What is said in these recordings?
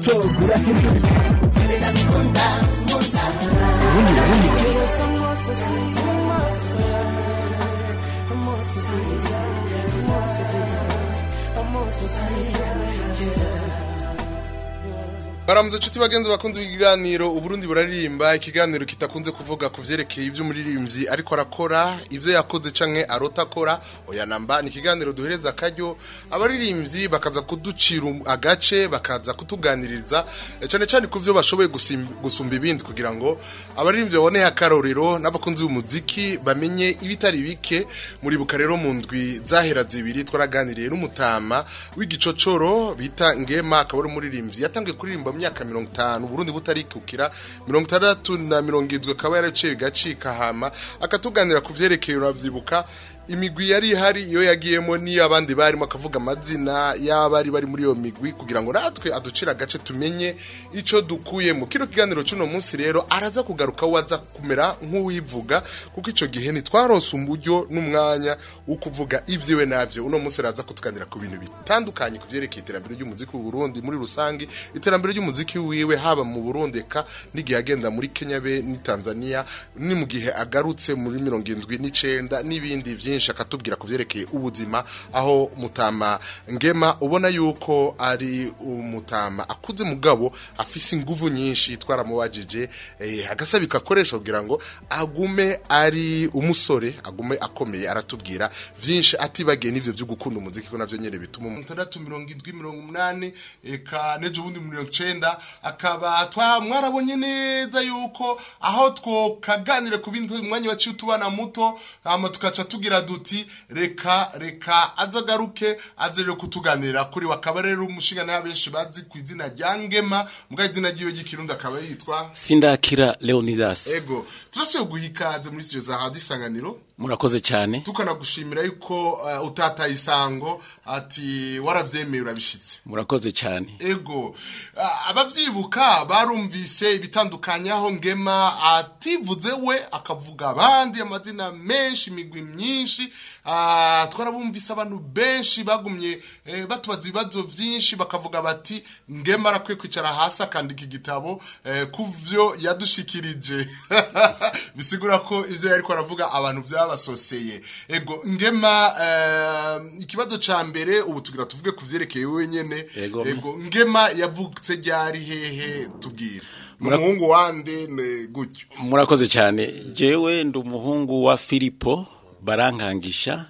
turagura hino Baramuze nshuti bagenzi bakunze ibiganiro uburundi buraririmba ikiganiro kitakunze kuvuga ku vyerekeye ivyo umuririmbyi ariko arakora ivyo yakoze canke arota akora oya namba ni ikiganiro duhereza akaryo abaririmbyi bakaza kuducira um- agace bakaza kutuganiriza eh, cane cane ku vyo bashoboye gusumba ibindi kugira ngo abaririmbyi babone akarorero n'abakunzi b'umuziki bamenye ibitari bike. Muribuka rero mu ndwi zahera zibiri twaraganiriye n'umutama w'igicocoro bita ngema akaba ari umuririmbyi yatangiye kuririmba mu myaka mirongo itanu Burundi butarikukira mirongo itandatu na mirongo irindwi akaba yaraciye bigacika hama akatuganira ku vyerekeye uravyibuka imigwi yari ihari iyo yagiyemo niyo abandi barimo akavuga amazina y'abari bari muri iyo migwi kugira ngo natwe aducire agace tumenye ico dukuyemo kino kiganiro cy'uno munsi rero araza kugaruka waza kumera nk'uwivuga kuko ico gihe ntitwaronse uburyo n'umwanya wo kuvuga ivyiwe navyo. Uno munsi araza kutuganira ku bintu bitandukanye ku vyerekeye iterambere ry'umuziki w'u Burundi muri rusangi iterambere ry'umuziki wiwe haba mu Burundi eka n'igihe agenda muri Kenya be ni Tanzania ni mu gihe agarutse muri mirongo indwi n'icenda n'ibindi vyinshi akatubwira ku vyerekeye ubuzima aho mutama ngema ubona yuko ari umutama akuze mugabo afise inguvu nyinshi twaramubajije eh, agasabika akoresha kugira ngo agume ari umusore agume akomeye aratubwira vyinshi atibagiye n'ivyo vyo gukunda umuziki ko navyo nyene bituma umuntu tandatu mirongo indwi mirongo umunani eka nejo bundi mirongo icenda akaba mwarabonye neza yuko aho twokaganire ku bintu umwanya waciye utubana muto hama tukaca tugira duti reka reka azagaruke aze rero kutuganirira kuri we. Akaba rero umushinga naho benshi bazi ku izina rya ngema. Mbwa izina ryiwe ry'ikirundi akaba yitwa sindakira leonidas. Ego. Turashoboye guha ikaze muri studio za radio isanganiro murakoze cyane. Tukanagushimira yuko uh, utataye isango ati waravyemeye urabishitse. Murakoze cyane. Ego. Ah, abavyibuka barumvise ibitandukanye aho ngema ativuze we akavuga abandi amazina menshi imigwi myinshi. Ah, twarabumvise abantu benshi bagumye eh, batubaza ibibazo vyinshi bakavuga bati ngema arakwiye kwicara hasi akandika igitabo eh, kuvyo yadushikirije. Bisigura ko ivyo yariko aravuga abantu vyabasoseye ego ngema eh, ikibazo ca mbere ubu tugira tuvuge ku vyerekeye wewe nyene Ego. ngema yavutse ryari hehe? Tubwira umuhungu wande ne gutyo. Murakoze cyane. Jewe ndi umuhungu wa filipo barankangisha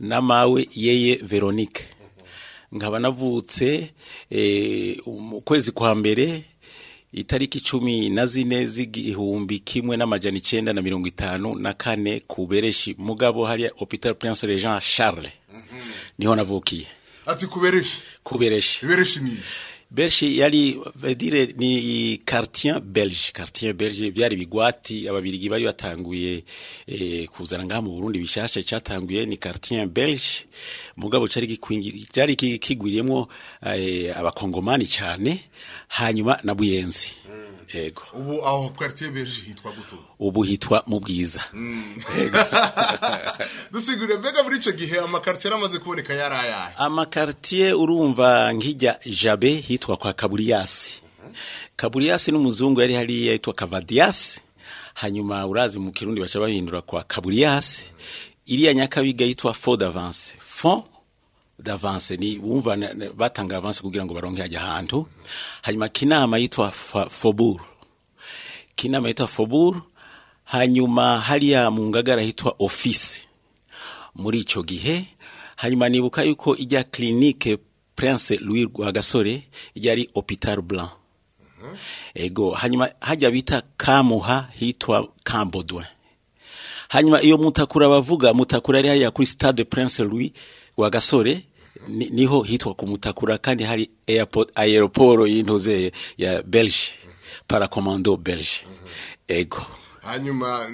na mawe yeye veronique. Nkaba navutse eh, mu kwezi kwa mbere itariki cumi na zine z'igihumbi kimwe n'amajana icenda na mirongo itanu na kane ku bereshi. Mugabo hariya hopital prince regent charles. Niho navukiye. Ati kubereshi ku bereshi. Ni Belge yari vedire ni quartier belge. Quartier belge byari bigwati. Ababirigi bari batanguye eh, kuzana ngaha mu Burundi bishasha cyatanguye ni quartier belge. Mugabo cari gikwingi cari ki- kigwiriyemwo eh, abakongomani cyane. Hanyuma na buyenzi. Ego. Ubu aho quartier berge hitwa guto ubu hitwa mu bwiza. Dusigurire mbega muri ico gihe amakartier amaze kuboneka yari ayahe? Amakartier urumva nkijya jabe hitwa kwa kaburiyasi. Kaburiyasi n'umuzungu yari hariya yitwa kavadiyasi hanyuma urazi mu kirundi baca bahindura kwa kaburiyasi. Iriya nyakabiga yitwa fond d'avance. Fond d'avance ni wumva batanga avance kugira ngo baronke hajya ahantu hanyuma kinama yitwa fobur. Kinama yitwa fobur hanyuma hariya mu ngagara hitwa office muri ico gihe hanyuma nibuka yuko ijya clinique Prince Louis Rwagasore yari Hopital Blanc. Ego hanyuma hajya bita Kamuha hitwa Kambodwe. Hanyuma iyo mutakura bavuga mutakura ari hariya kuri Stade Prince Louis Rwagasore ni ho hitwa ku mutakura kandi hari airport aeroport y'intuze ya Belge paracommando Belge. Ego. Hanyuma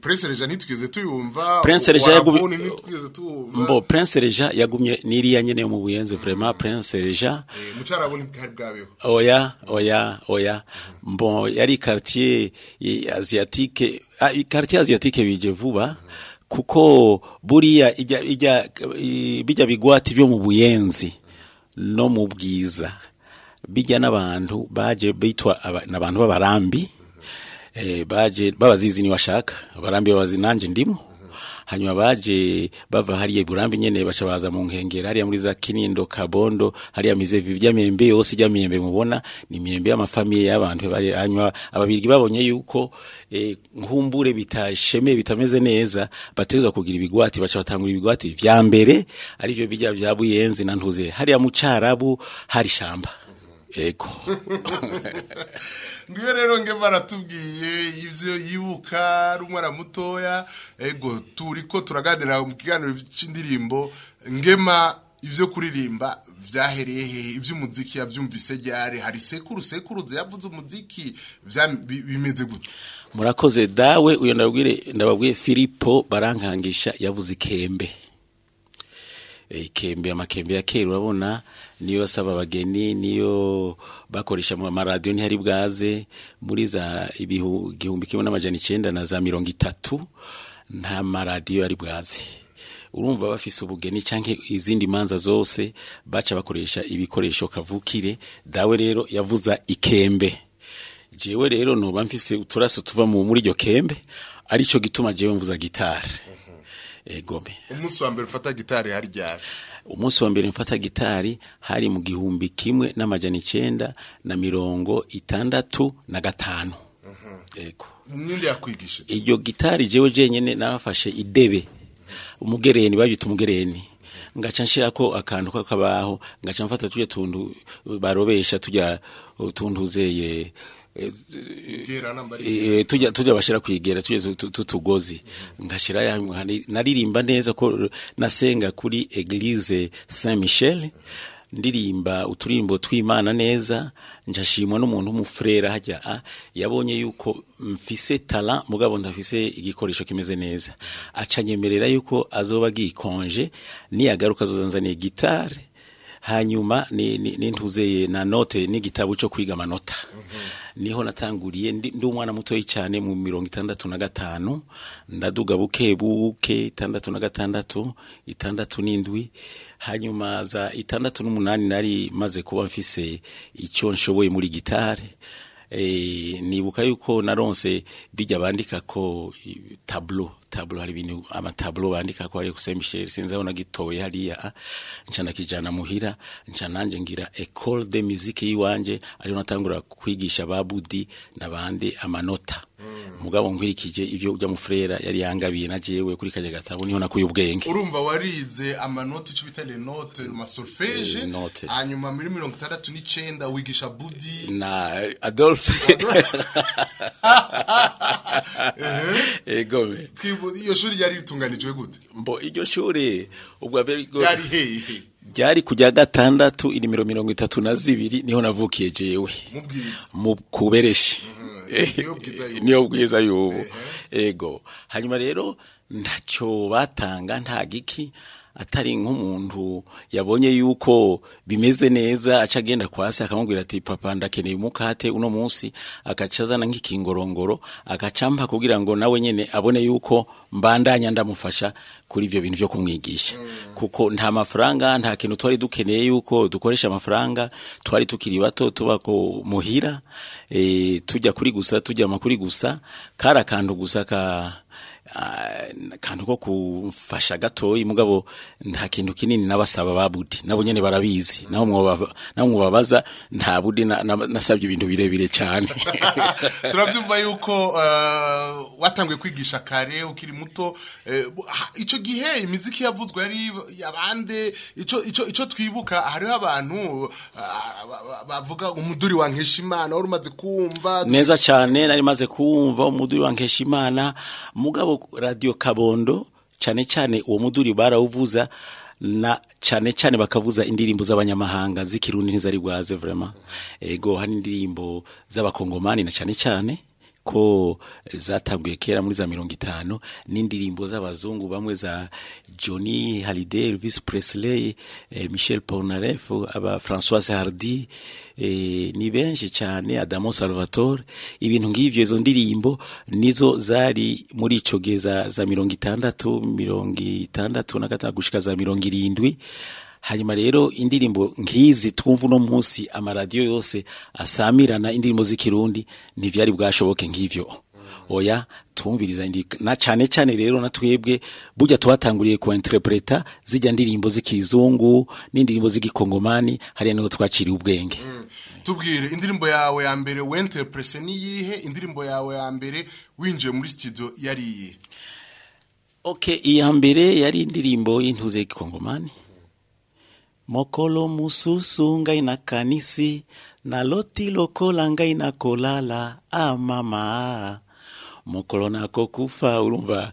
prince reja ntitwigeze tuyumva mbo Prince Reja yagumye niriya nyene yo mu buyenzi vraiment Prince Reja Eh, mucarabuni bwari bwabeho. Oya oya oya. Mbo yari quartier eh, asiatique ah, quartier asiatique bije vuba kuko buriya ijya ijya bijya bigwati byo mu buyenzi no mu bwiza. Bijya n'abantu baje bitwa aba- n'abantu b'abarambi eh, baje babazizi ni washaka. Abarambi babazi nanje ndimo. Hanyuma baje bava hariya burambi nyene baca baza mu nkengera hariya muri za kinindo kabondo hariya mizevi vya myembe yose ijya myembe mubona ni myembe y'amafamiye y'abantu bari hanyuma ababirigi babonye yuko eh, nkumbure bitashemeye bitameze neza bategezwa kugira ibigwati baca batangura ibigwati vya mbere arivyo bijya vya buyenzi na ntuze. Hariya mu carabu hari shamba ego ngiyo rero nge baratubwiye ivyo yibuka ari umwana mutoya ego turi ko turaganira mu kiganiro c'indirimbo ngema ivyo kuririmba vyahereye hehe ivy'umuziki yavyumvise ryari? Hari sekuru sekuruza yavuze umuziki bimeze gute? Murakoze dawe ndabwire ndababwiye Filipo barankangisha yavuze ikembe. Eh, ikembe amakembe ya kera urabona? Niyo asaba abageni niyo bakoresha mu maradiyo ntihari bwaze. Muri za igihumbi kimwe n'amajana icenda na za mirongo itatu nta maradiyo yari bwaze. Urumva bafise ubugeni canke izindi manza zose baca bakoresha ibikoresho kavukire. Dawe rero yavuza ikembe. Jewe rero noba mfise uturaso tuva mu muri iryo kembe arico gituma jewe mvuza gitari. Egome. Umunsi wa mbere ufata gitari hari ryari? Umunsi wa mbere mfata gitari hari mu gihumbi kimwe n'amajana icenda na mirongo itandatu na gatanu. Ego ninde yakwigishije iryo gitari jewe jenyene nafashe idebe. Umugereni babyita umugereni. Ngaca nshirako akantu k'akabaho ngaca mfata tujya tuntu barobesha tujya Eh, tujya tujya bashira kwigera tujya tu- tu- tutugozi ngashira ya naririmba neza ko nasenga kuri Eglise Saint Michel ndirimba uturimbo tw'Imana neza. Njashimwa n'umuntu w'umufrera hajya a yabonye yuko mfise talent. Mugabo ndafise igikoresho kimeze neza. Acanyemerera yuko azoba gikonje niyagaruka azozanzaniye gitare hanyuma ni, ni, nintuzeye na note n'igitabo cyo kwiga amanota. Ni ho natanguriye. Ndi umwana mutoyi cyane mu mirongo itandatu na gatanu. Ndaduga buke buke itandatu na gatandatu itandatu n'indwi. Hanyuma za itandatu n'umunani nari maze kuba mfise icyo nshoboye muri gitare. Eh, nibuka yuko naronse bijya bandika ko i- tableau hari ibintu tablo bandika ko ari ku Saint Michel sinza ona gitoye hariya ah, kijana muhira ncana nanje ngira école de musique yiwanje ari natangura kwigisha babudi nabandi amanota. Mugabo nkwirikije ivyo ujya mu frera yari yangabiye na jewe kuri kaje gatabo niho nakuye ubwenge urumva warize amanoti icyo bita lenote masolfeje ma solfège hanyuma muri mirongo itandatu n'icenda wigisha budi na Adolphe. Ego be Twibu- iyo shuri ryari ritunganijwe gute? Mbo iryo shuri ubwo ryari hehe ryari kujya gatandatu inimero mirongo itatu na zibiri ni ho navukiye jewe. Mu kubereshi. Y'ubu. niyo bwiza y'ubu. Ego. Hanyuma rero ntacyo batanga nta giki atari nk'umuntu yabonye yuko bimeze neza aca agenda kwasi akamubwira ati papa ndakeneye umukate uno munsi. Agaca azana nk'ikingorongoro agacampa kugira ngo nawe nyene abone yuko mbandanya ndamufasha kuri ivyo bintu vyo kumwigisha. Kuko nta mafaranga nta kintu twari dukeneye yuko dukoresha amafaranga twari tukiri bato tuba muhira e, tujya kuri gusa tujya makuri gusa kari akantu gusa ka akantu ko kumfasha gatoyi mugabo nta kintu kinini nabasaba babudi. Nabo nyene barabizi. Naho mwobabaza nta budi na- na- nasabye ibintu birebire cyane turabyumva yuko eh, watanguye kwigisha kare ukiri muto. Eh, ico gihe imiziki yavuzwe yari ico ico twibuka hariho abantu ah, bavuga umuduri wa nkeshimana wari umaze kumva neza cyane nari maze kumva umuduri wa Nkeshimana. Mugabo radio Kabondo cyane cyane uwo muduri barawuvuza na cyane cyane bakavuza indirimbo z'abanyamahanga z'ikirundi ntizari bwaze vraiment. Ego hari indirimbo z'abakongomani na cyane cyane ko zatanguye kera muri za mirongo itanu n'indirimbo z'abazungu bamwe za Johnny Hallyday, Elvis Presley, eh, Michel Polnareff, aba Françoise Hardy, eh, ni benshi cyane Adamo Salvatore ibintu ngivyo izo ndirimbo nizo zari muri ico gihe za, mirongo itandatu mirongo itandatu na gatanu gushika za mirongo irindwi. Hanyuma rero indirimbo nk'izi twumva uno munsi amaradiyo yose asamirana indirimbo z'ikirundi ntivyari bwashoboke nk'ivyo. Oya tumviriza na cyane cyane rero na twebwe burya twatanguriye ku interpreta zijya ndirimbo z'ikizungu n'indirimbo z'igikongomani hariya ni ho twaciriye ubwenge. Tubwire indirimbo yawe ya mbere wenterprese ni yihe? Indirimbo yawe ya mbere winjiye muri studio yari iyihe? Okay, iya mbere yari indirimbo y'intuze y'ikongomani. Mokolo mususu ngai na kanisi, na loti lokola ngai na kolala, ah mama. Mokolo nako kufa urumva.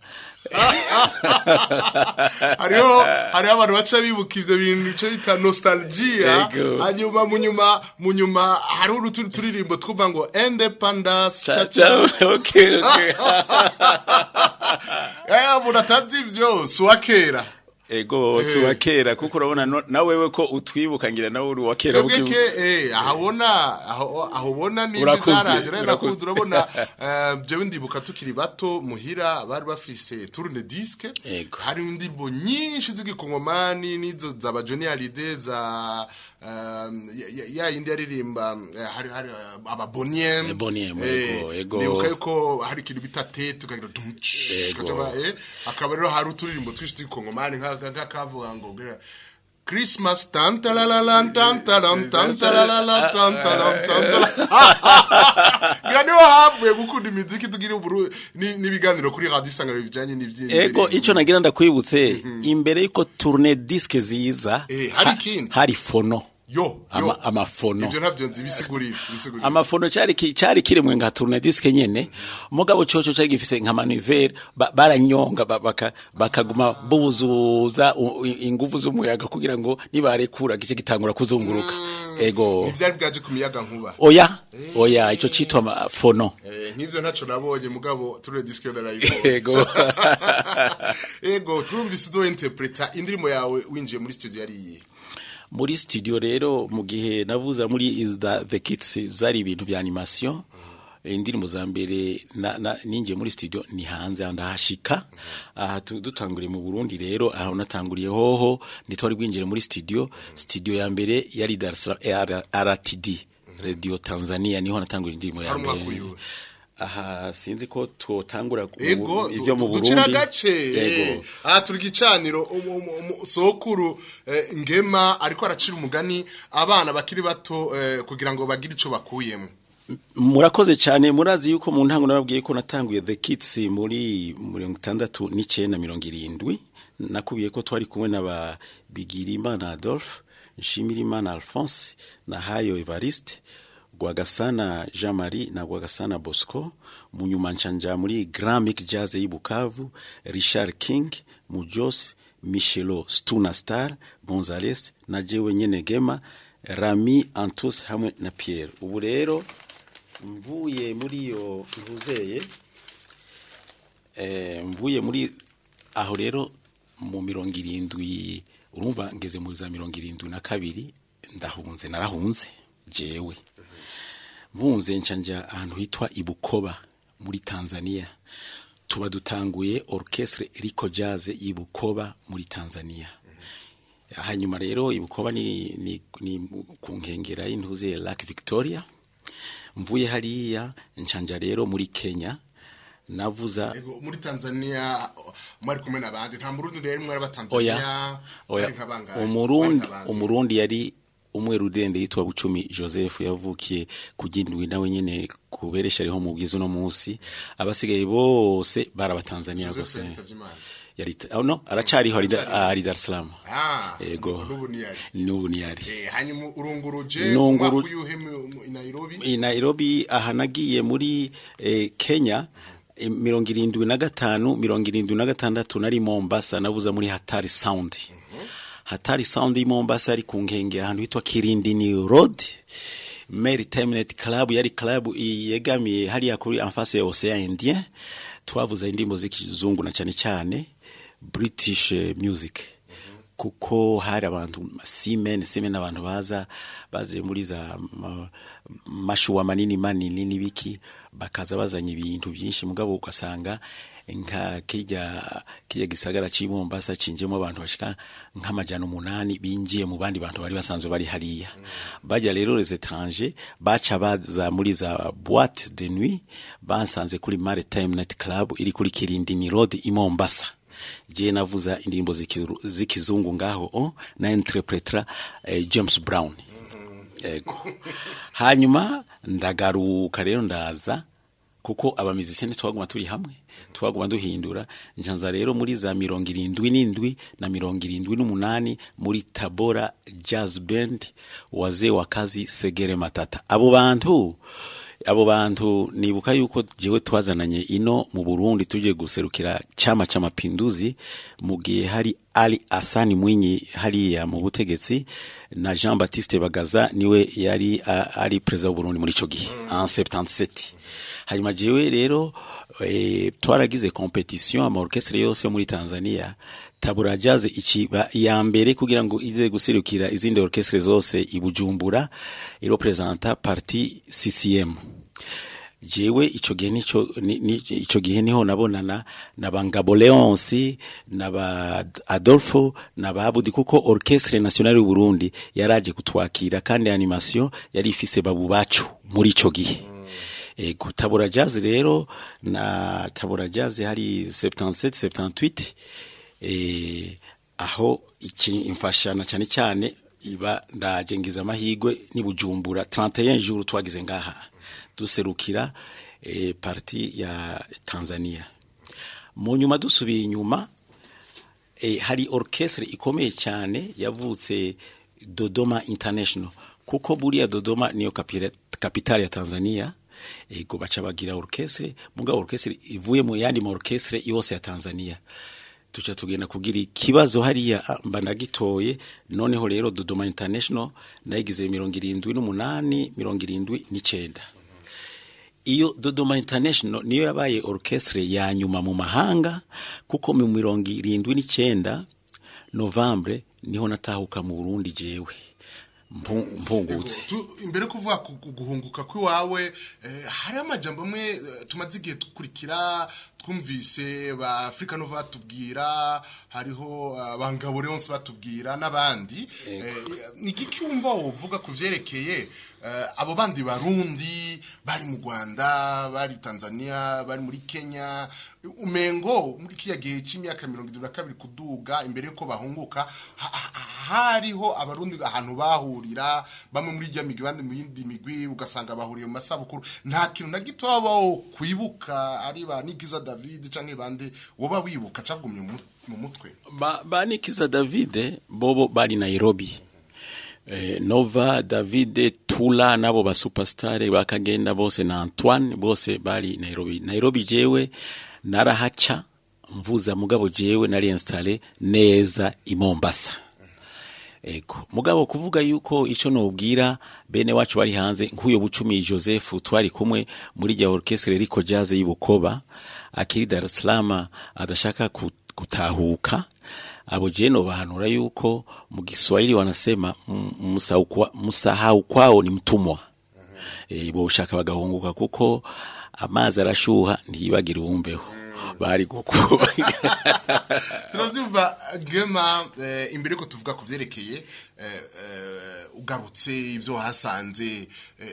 hariho hariho abantu baca bibuka ivyo bintu bice bita nostalgia Yego. hanyuma mu nyuma mu nyuma hariho utundi turirimbo twumva ngo independence Cha cha cha cha. Okay, okay. eh umuntu atazi ivyo si uwa kera Ego si wa kera kuko urabona no- na wewe ko utwibuka ngira nawe uri wa kera twebwe ke eh aho ubona ni Urakuze, bizaranje rero nakuze urabona eh, jewe ndibuka tukiri bato muhira bari bafise tourne disque. Yego. hari indirimbo nyinshi z'igikongomani nizo za ba Johnny Hallyday za eh, ya- ya- yindi yaririmba eh, hari hari eh, aba Boniem Eh, ndibuka yuko hari ikintu bita tete Yego. eh akaba rero hari uturirimbo twinshi tw'igikongomani nka nka kavuga ngo gira- Christmas tantalala tantalam tantalala tantalam tantalam Gira ni ho havuye gukunda imiziki tugira uburu ni- n'ibiganiro kuri radio isangano bijanye n'ivyindi Ego ico nagira ndakwibutse imbere yuko tourne disque ziza Eh, hari ha- ikindi? hari fono. Yo ama, amafono. Ivyo ntavyo nzi bisigurira amafono cyari ki- cyari kiremwe nka tourne disque nyene. Mugabo coco cyari gifise nka manivere ba, baranyonga ba- baka, bakaguma buzuza inguvu z'umuyaga kugira ngo nibarekura gice gitangura kuzunguruka. Ego. Ntivyari bwaje ku miyaga nkuba. Oya oya ico citwa ama- fono. Eh, nk'ivyo ntaco nabonye mugabo disque yo narayibonye ego. Ego. Twumvise do interpreta indirimbo yawe winjiye muri studio yari iyihe muri studio rero mu gihe navuza muri is the, kids zari ibintu vya animation. Indirimbo za mbere ninjiye muri studio ni hanze ndahashika. Aha dutanguriye mu Burundi rero aho natanguriye hoho nitwari bwinjire muri studio. Studio ya mbere yari eh, RTD Radio Tanzania ni ho natanguriye indirimbo ya mbere? Aha sinzi ko twotangura ibyo mu Burundi. ducira gace aha turi gicaniro sokuru eh, ngema ariko aracira umugani abana bakiri bato eh, kugira ngo bagire ico bakuyemo. Murakoze cyane. Murazi yuko mu ntango nababwiye ko natanguye the kids muri mirongo itandatu n'icyenda mirongo irindwi. Nakubiye ko twari kumwe n'aba bigirimana adolphe nshimirimana alphonse na hayo evariste. Rwagasana Jean Marie na Rwagasana Bosco mu nyuma nshanja muri Grand Mic Jazz y'i Bukavu Richard King Mujos Michelo Stuna Star Gonzales na jewe nyene Gema Rami Antus hamwe na Pierre. Ubu rero mvuye muri iyo ntuzeye eh, mvuye muri aho rero mu mirongo irindwi urumva ngeze muri za mirongo irindwi na kabiri ndahunze narahunze. Jewe. Mpunze nshanja ahantu hitwa ibukoba muri tanzania. Tuba dutanguye orchestre Rico Jazz ibukoba muri tanzania. Hanyuma rero ibukoba ni, ni, ni ku nkengera y'intuze Lake Victoria. Mvuye hariya nshanja rero muri Kenya. Navuza muri Tanzania mwari kumwe n'abandi nta murundi rero mwari oya. Batanzania oya. nk'abangahe? umurundi umurundi yari umwe rudende yitwa bucumi joseph yavukiye ku gindwi nawe nyene kuberesha ariho mu bwiza uno munsi. Abasigaye bose Imana. yari oh no aracariho ari Dar es Salaam. Ah n'ubu niyari. Eh, hanyuma urunguruje umwaka uyuhe i Nairobi? Aha nagiye muri eh, Kenya eh, mirongo irindwi na gatanu mirongo irindwi na gatandatu nari Mombasa navuza muri Hatari Sound. Hatari Sound i Mombasa ari ku nkengera ahantu hitwa Kirindini Road. Maritime Net Club yari club yegamiye hariya kuri face ya Ocean Indien. Twavuza muziki zungu na cyane cyane British music. Kuko hari abantu simen simen abantu baza baje muri za ma- mashuwa manini manini n'ibiki bakaza bazanye ibintu byinshi. Mugabo ugasanga nka kirya kirya gisagara cy'i Mombasa cinjemo abantu bashika nk'amajana umunani binjiye mu bandi bantu bari basanzwe bari hariya bajya rero les étrangers baca baza muri za boîte de nuit basanze kuri Maritime Night Club iri kuri Kirindini Road i Mombasa je navuza indirimbo z'ikizungu ngaho oh, na interpretra eh, James Brown. Yego hanyuma ndagaruka rero ndaza kuko abamizisiyeni twaguma turi hamwe twaguma duhindura. Njanza rero muri za mirongo irindwi n'indwi na mirongo irindwi n'umunani muri tabora jazz band wazee wa kazi segere matata. Abo bantu abo bantu nibuka yuko jewe twazananye ino mu Burundi tuje guserukira chama cha mapinduzi mu gihe hari Ali Hassan Mwinyi hariya mu butegetsi na Jean Baptiste Bagaza ni we yari ari president w'u Burundi muri ico gihe en 77 hanyuma jewe rero e, twaragize competition ama orchestre yose yo muri Tanzania Tabura Jazz ikiba ya mbere kugira ngo ize guserukira izindi orchestre zose i Bujumbura irepresenta parti CCM. Jewe ico gihe nico ni- ni- ico gihe ni ho nabonana na bangabo Leonce na ba Adolfo na babudi kuko Orchestre Nationale y'u Burundi yaraje kutwakira kandi animation yari ifise babu bacu muri ico gihe. ego tabura jazz rero na tabura jazz hari 77 78 eh aho iki imfashana cyane cyane iba ndaje ngiza amahigwe ni bujumbura. 31 jours twagize ngaha. Duserukira eh, parti ya Tanzania. Mu nyuma dusubiye inyuma eh, hari orchestre ikomeye cyane yavutse Dodoma International. Kuko buriya Dodoma niyo kapitali ya Tanzania. Ego baca bagira orchestre mugabo orchestre ivuye mu yandi ma orchestre yose ya Tanzania. Tuca tugenda kugira ikibazo hariya ah, mba ndagitoye noneho rero Dodoma International nayigize mirongo irindwi n'umunani mirongo irindwi n'icenda. Iyo Dodoma International niyo yabaye orchestre ya nyuma mu mahanga kuko mu mirongo irindwi n'icenda Novembre ni ho natahuka mu Burundi jewe. Mpungutse imbere yo kuvuga ku ku guhunguka kw'iwawe eh, hari amajambo amwe eh, tumaze igihe dukurikira twumvise ba Africa Nova batubwira hariho eh, bangabo Leonce batubwira n'abandi. Eh, ni iki cyumva wovuga ku vyerekeye eh, abo bandi barundi bari mu Rwanda bari Tanzania bari muri Kenya. Umengo muri kiya gihe c'imyaka 72 kuduga imbere yuko bahunguka ha- ha- hariho abarundi ahantu bahurira bamwe muri rya migwi bandi mu yindi migwi ugasanga bahuriye mu masabukuru. Nta kintu na gito babaho kwibuka ari ba Nigiza David canke bande woba wibuka cagumye mu mu mutwe. Ba, Nikiza David bobo bari Nairobi. eh, Nova David Tula nabo ba superstar bakagenda bose na Antoine bose bari Nairobi. Nairobi jewe narahaca mvuza mugabo jewe nari installe neza i Mombasa. Ego mugabo kuvuga yuko ico nobwira bene wacu bari hanze nk'uyo bucumi Joseph twari kumwe muri rya orchestre Rico Jazz y'Ibukoba akiri Dar es Salaam adashaka gutahuka abo je no bahanura yuko mu Kiswahili wanasema mm, msahau kwa- msahau kwao ni mtumwa. Eh bo ushaka bagahunguka kuko amazi arashuha ntiyibagira uwumbeho. Bari gukuba turavyumva gema eh, imbere ko tuvuga ku vyerekeye eh, ugarutse ivyo wahasanze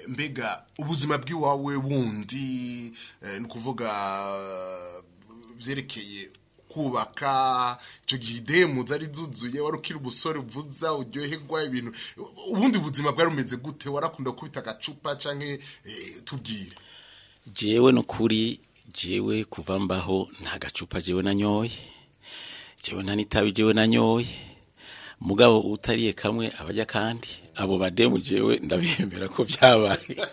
mbega ubuzima bw'iwawe bundi eh, ni ukuvuga vyerekeye kubaka ico gihe idemu zari zuzuye wari ukiri umusore uvuza uryoherwa ibintu. Ubundi buzima bwari bumeze gute? Warakunda kubita agacupa canke eh, tubwire jewe no kuri jewe kuva mbaho nta gacupa jewe nanyoye. Jewe nta nitabi jewe nanyoye. Mugabo utariye kamwe abajya kandi? Abo bademu jewe ndabihembera ko byabaye.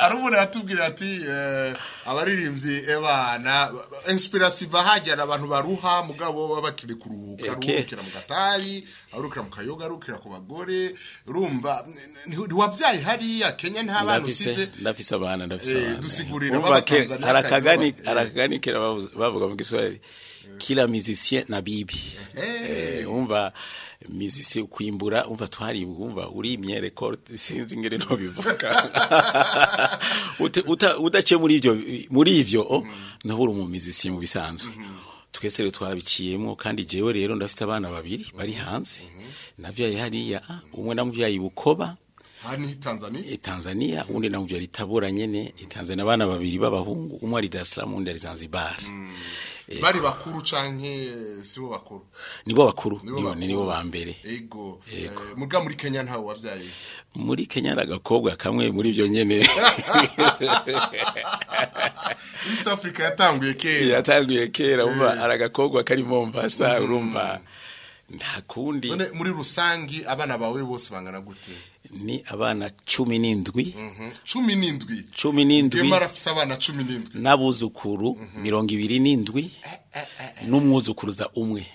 Hari umuntu yatubwira ati eh, abaririmbyi ebana inspiration iva hajyana abantu baruha mugabo baba bakiri kuruhuka aruhukira mu gatayi aruhukira mu kayoga aruhukira ku bagore urumva nti- ntiwabyaye hariya kenya nta bana usize ndafise abana ndafise Eh, abana. dusigurira b'Abatanzania hari akazi akagani baba- hari akagani kera bavuze- bavuga mu Kiswahili. Kila musicien na bibi. Eh umva musicien kwimbura umva twari umva urimye record sinzi ngere no bivuga. Udace muri ivyo muri ivyo oh, ntabura mu musicien mu bisanzwe. Twese rero twarabiciyemo kandi jewe rero ndafite abana babiri bari hanze. Navyaye hariya umwe namuvyaye bukoba. Aha ni tanzania? E Tanzania undi namuvya Tabora nyene. E Tanzania abana babiri b'abahungu umwe ari Dar es Salaam undi ari Zanzibar. Bari bakuru canke sibo bakuru? Nibo bakuru. Nibo bakuru. nibo ba mbere. Ego. Ego. Eh, muga muri kenya ntawe wabyaye? Muri Kenya ari agakobwa kamwe muri ivyo nyene. East africa yatanguye kera. Yatanguye kera umva ari agakobwa kari Mombasa urumva. Nta kundi. Muri rusangi abana bawe bose bangana gute? Ni abana cumi n'indwi. Mhm. cumi n'indwi. Cumi n'indwi. Gema arafise abana cumi n'indwi. N'abuzukuru mirongo ibiri n'indwi. N'umwuzukuruza umwe.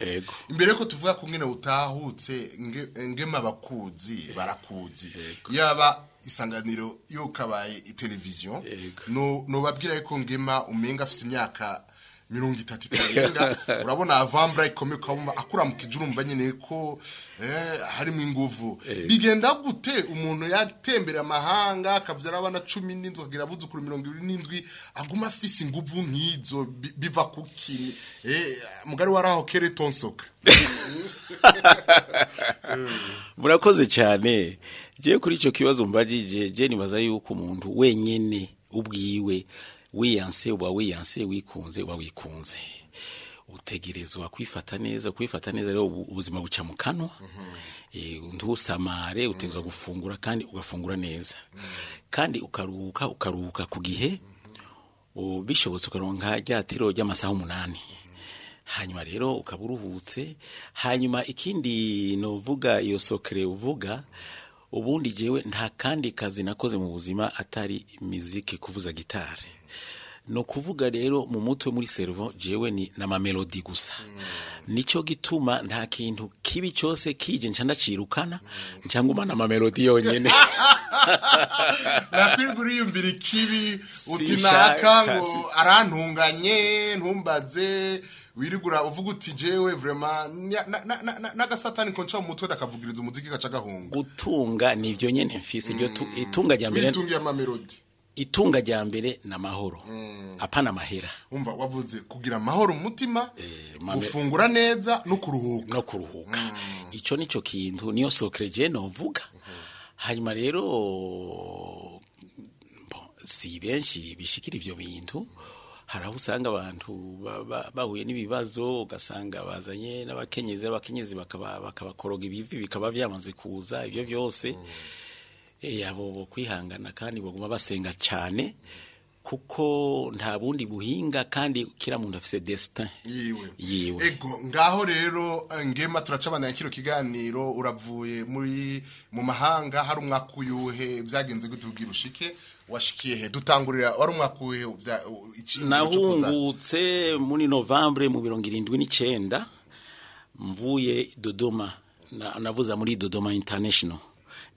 Ego. Imbere ko tuvuga ko ngene utahutse nge- ngema abakuzi barakuzi. Yaba isanganiro yo kabaye iteleviziyo Yego. no nobabwira yuko ngema umenga afite imyaka mirongo itatu itarenga urabona avambra ikomeye ukabumva akuramukije urumva nyine ko eh, harimo inguvu. Bigenda gute? Umuntu yatembera amahanga akavyara abana cumi n'indwi akagira abuzukuru mirongo ibiri n'indwi aguma afise inguvu nk'izo bi- biva kuki eh, mugari waraho kere tonsoka murakoze cyane. Je kuri icyo kibazo mbajije je nibaza yuko umuntu wenyene ubwiwe wiyanse uba wiyanse wikunze uba wikunze. Utegerezwa kwifata neza kwifata neza rero ubu- ubuzima buca mu kanwa. Eh, ntusamare utegerezwa gufungura kandi ugafungura neza. Kandi ukaruhuka ukaruhuka ku gihe bishobotse ukaronka rya tiro ry'amasaha umunani. Hanyuma rero ukaba uruhutse hanyuma ikindi novuga iyo sokere uvuga ubundi jewe nta kandi kazi nakoze mu buzima atari miziki kuvuza gitari. No kuvuga rero mu mutwe muri servo jewe ni n'amamelodi gusa. Nico gituma nta kintu kibi cyose kije nca ndacirukana nca ngumana amamelodi yonyene nakwirirwa uriyumvira ikibi uti naka ngo arantunganye ntumbaze wirigura uvuga uti jewe vrema n'agasatani ko nca mu mutwe dakavugiriza umuziki gaca gahunga. Gutunga nivyo nyene mfise iryo tu- itunga rya mbere wiritungiye amamelodi itunga rya mbere n'amahoro apana amahera umva wavuze kugira amahoro mu mutima mame- gufungura neza no kuruhuka. No kuruhuka. Ico nico kintu niyo sokre je novuga. Hanyuma rero si benshi bishikira ivyo bintu. Hari aho usanga abantu ba- ba- bahuye n'ibibazo ugasanga bazanye n'abakenyezi abakenyezi bakaba bakabakoroga ibivi bikaba byamaze kuza ivyo byose eh, abo bo kwihangana kandi baguma basenga cyane kuko nta bundi buhinga kandi kila muntu afise destin. Yiwe. Yiwe. Ego ngaho rero ngema turacabana kino kiganiro uravuye muri mu mahanga hari umwaka uyuhe byagenze gute ubwira ushike? Washikiye he? Dutangurira wari umwaka uyuhe bya- iki- ico kuza- nahungutse muri novembre mu mirongo irindwi n'icyenda mvuye dodoma na, navuza muri dodoma international.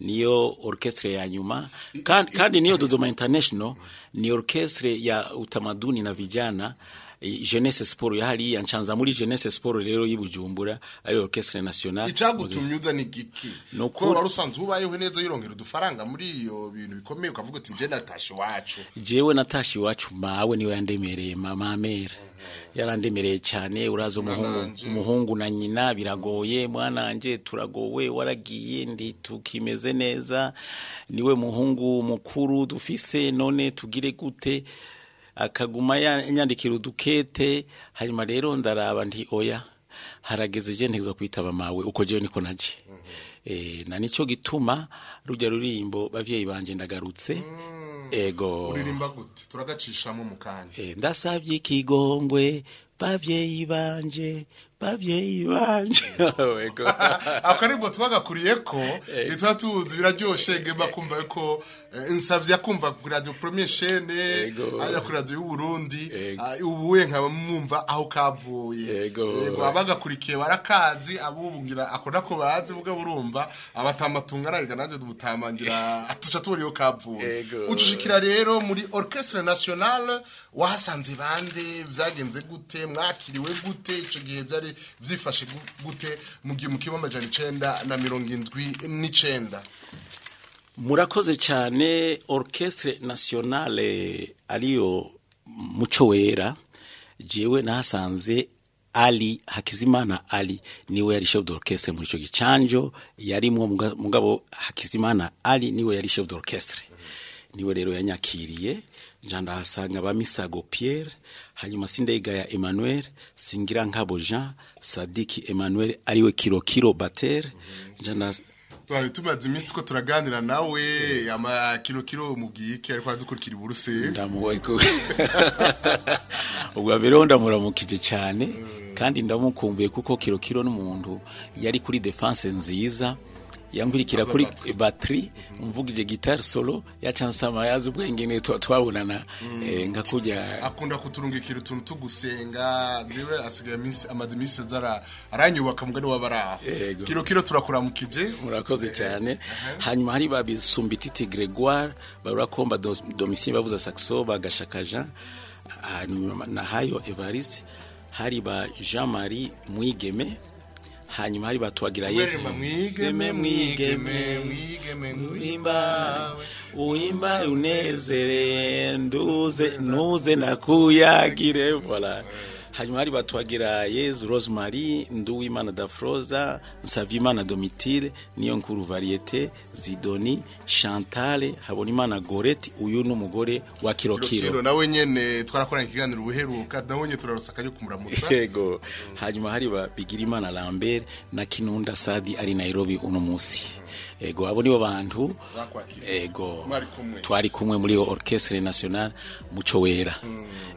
Niyo orkestre ya nyuma. Kandi, niyo dodoma international ni orkestre ya utamaduni na vijana jeunesse sport ya hariya nshanza muri jeunesse sport rero y'ibujumbura ari orchestre nationale icagutumye uza ni giki No ko kuri- wari usanzwe ubayeho neza yirongera udufaranga muri iyo bintu bikomeye ukavuga uti nje natashe iwacu. Jewe natashe iwacu mawe ni we yandemereye mama mera yarandemereye cyane uraza umuhungu na nyina biragoye. Mwananje turagowe waragiye ndi tukimeze neza. Niwe muhungu mukuru dufise none tugire gute. Akaguma yanyandikira udukete hanyuma rero ndaraba nti oya harageze je ntegerezwa kwitaba mawe uko jewe niko naje eh na nico gituma rujya rurimbo bavyeyi banje ndagarutse. Ego. Uririmba gute? Turagacishamo mu kanya. Eh, ndasabye ikigongwe bavyeyi banje babyeyi banje Ego. akarimbo twagakuriye ko nitwa tuzi biraryoshe ngema kumva ko eh, nsavye akumva kuri radio premier chaîne Ego. aya kuri radio y'u Burundi Ego. ah, ubuwe nkaba mwumva aho kavuye abagakurikiye barakazi abubungira akora ko bazi buga burumva abatamatungararika nanje dumutambangira atuca tubona iyo kavuye Ego. ucushikira rero muri orchestre nationale wahasanze bande vyagenze gute mwakiriwe gute ico gihe byari vyifashe gu- gute mu gihe mu kiba amajana icenda na mirongo indwi n'icenda. Murakoze cyane orchestre nationale ariyo muco wera. Jewe nahasanze ali hakizimana ali ni we yari chef d'orchestre muri ico gicanjo yarimwo muga- mugabo hakizimana ali ni we yari chef d'orchestre. Niwe rero yanyakiriye. Nja ndahasanga ba misago pierre hanyuma sindayigaya emmanuel singira nkabo jean sadiki emmanuel ari we kirokiro bater nja ndas- twari tumaze iminsi tuko turaganira nawe ama kilo kilo mubwike ariko adukurikira iburuse ndamuwe mbere ho ndamuramukije cyane kandi ndamukumbuye kuko kiro kiro n'umuntu yari kuri defense nziza yankurikira kuri battery. mvugije guitar solo yacansama yazi ubwenge ne twa- twabonana eh, nka kujya akunda kuturungikira utuntu tugusenga jewe asigaye iminsi amaze iminsi zara aranyubaka mugani w'abaraho Yego. kilo kilo turakuramukije. Murakoze cyane. hanyuma hari babisumbititi gregoire barakomba domitien babuza saxo bagashakaja hanyuma na hayo evariste. Hari ba jean marie mwigeme. Hanyuma hari batwagira yesu. mwigeme mwigeme mwigeme uhimba uhimba unezere nduze nuze nakuyagire. Voilà. Hanyuma hari batwagira yezu rosemary nduwimana dafroza nsavimana domitire niyo nkuru variete zidoni chantale habonimana goreti uyu n'umugore wa kilo kirokiro nawe nyene twarakoranye ikiganiro ubuheruka nawe nyene turarosa akanya kumuramutsa yego. Hanyuma hari ba bigirimana lambert na kinunda sadi ari nairobi uno munsi. Ego abo nibo bantu. Ego twari kumwe muri orchestre nationale muco wera.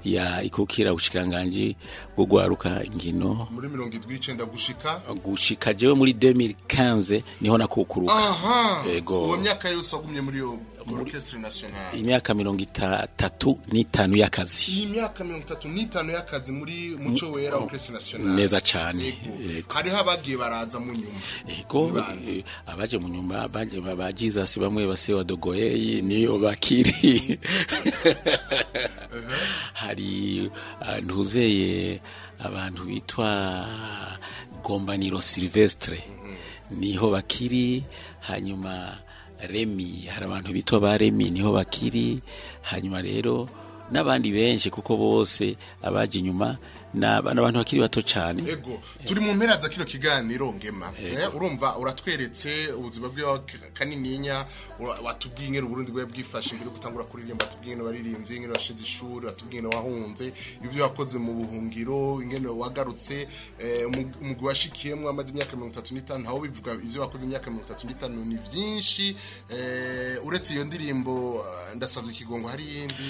Ya ikukira ubushikiranganje bwo gwaruka inkino muri mirongo indwi n'icenda gushika. Gushika jewe muri 2015 ni ho nakukuruka. Aha! Ego. uwo myaka yose wagumye muri nationale imyaka mirongo itatu n'itanu y'akazi. Iyi myaka mirongo itatu n'itanu y'akazi muri muco wera orchestre nationale. Neza cyane. Yego. Yego. hariho abagiye baraza mu nyuma. Ego eh, abaje mu nyumba baje ba ba Jesus bamwe base wa dogoyeyi niyo bakiri hari ah, ntuzeye abantu bitwa Gombaniro Silvestre. Niho bakiri hanyuma Remi hari abantu bitwa ba Remi ni ho bakiri hanyuma rero n'abandi benshi kuko bose abaje inyuma n'abana abantu bakiri bato cyane. Ego turi mu mpera za kino kiganiro ngema. Eh, urumva uratweretse ubuzima bwe kanininya watubwiye ingene uburundi bwe bwifashe mbere yo gutangura kuririmba watubwiye ingene waririmbye ingene washize ishuri watubwiye ingene wahunze ibyo wakoze mu buhungiro ingene wagarutse eh, umu- umugwi washikiyemwo amaze imyaka mirongo itatu n'itanu ntawo bivuga ibyo wakoze imyaka mirongo itatu n'itanu ni byinshi eh, uretse iyo ndirimbo ndasavye ikigongo hari yindi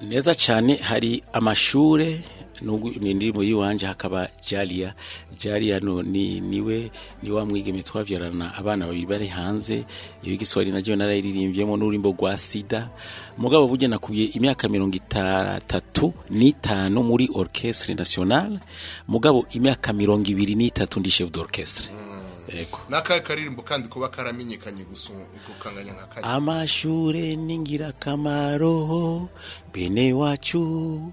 neza cyane hari amashure nubwo ni indirimbo yiwanje hakaba no ni ni we ni wa mwigeme twavyarana abana babiri bari hanze. Iyo giswahili naje narayiririmbyemo n'urimbo rwa sida. Mugabo burya nakubiye imyaka mirongo itatu n'itanu muri orchestre nationale mugabo imyaka mirongo ibiri n'itatu ndi chef d'orchestre. N'akahe karirimbo kandi kuba karamenyekanye gusa ukanganya nka kari amashure ni ingirakamaro bene wacu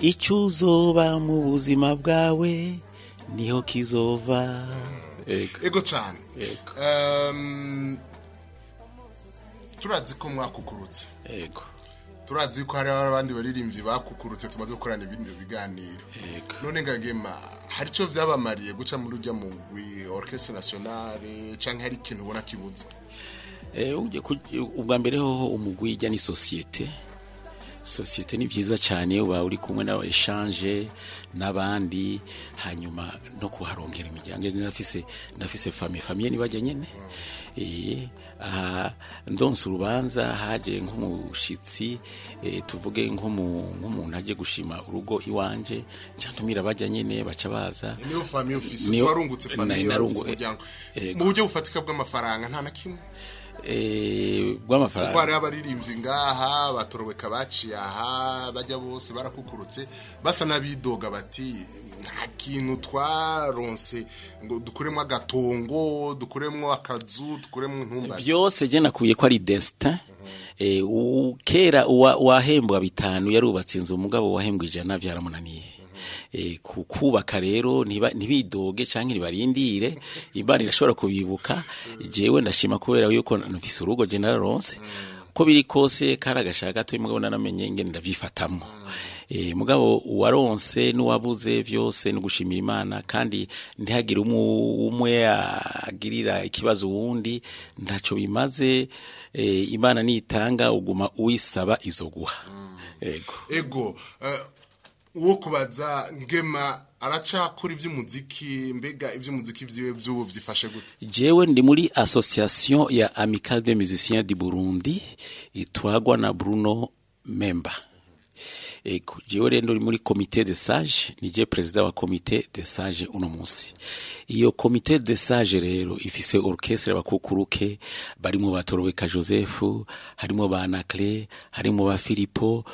icyo uzoba mu buzima bwawe ni ho kizova. Ego ego cyane turazi ko mwakukurutse. Ego turazi ko hari abandi baririmbyi bakukurutse tumaze gukorana ibindi biganiro. None ngagema hari icyo byabamariye guca muri ujya mu orchestre nationale canke hari ikintu ubona kibuze? Eh, ubwa mbere hoho umugwi ijya ni sosiyete sosiyete ni byiza cyane uba uri kumwe na eshanje n'abandi hanyuma no kuharongera imiryango. Nafise nafise famiye famiye nibajya nyene. ndonsa urubanza hagiye nk'umushyitsi eh, tuvuge nk'umuntu ajye gushima urugo iwanjye nshyatumira bajya nyine baca baza. Eh, niyo famiye ofisi warungutse famiye warungutse umuryango. Eh, mu buryo bufatika bw'amafaranga nta na kimwe? Bw'amafaranga. Kuko hariho abaririmbyi ngaha batoroweka baciye aha bajya bose barakukurutse basa n'abidoga bati nta kintu twaronse ngo dukuremo agatongo dukuremo akazu dukuremo intumba. Vyose je nakuye ko ari destin. Eh kera uwa- uwahembwa bitanu yarubatse inzu umugabo wahembwa ijana vyaramunaniye eh ku- kubaka rero ntibidoge canke ntibarindire imana irashobora kubibuka. Jewe ndashima kubera yuko nfise urugo je nararonse. Ko biri kose kari agashaka gato mugabo naramenye ingene ndavyifatamwo. eh mugabo uwaronse n'uwabuze vyose no gushimira imana kandi ntihagire umwe agirira ikibazo wundi ntaco bimaze eh, imana nitanga uguma uwisaba izoguha ego. Ego. Eh, uwo kubaza ngema aracakora iby'umuziki mbega iby'umuziki vyiwe vy'ubu vyifashe gute? Jewe ndi muri association ya amicale des musiciens du Burundi itwagwa na Bruno Memba. Ego, jewe rero ndi muri comité de sage nije president wa comité de sage uno munsi. Iyo comité de sage rero ifise orchestre abakukuruke barimo batoroweka Joseph harimo ba Nacle harimo ba Filipo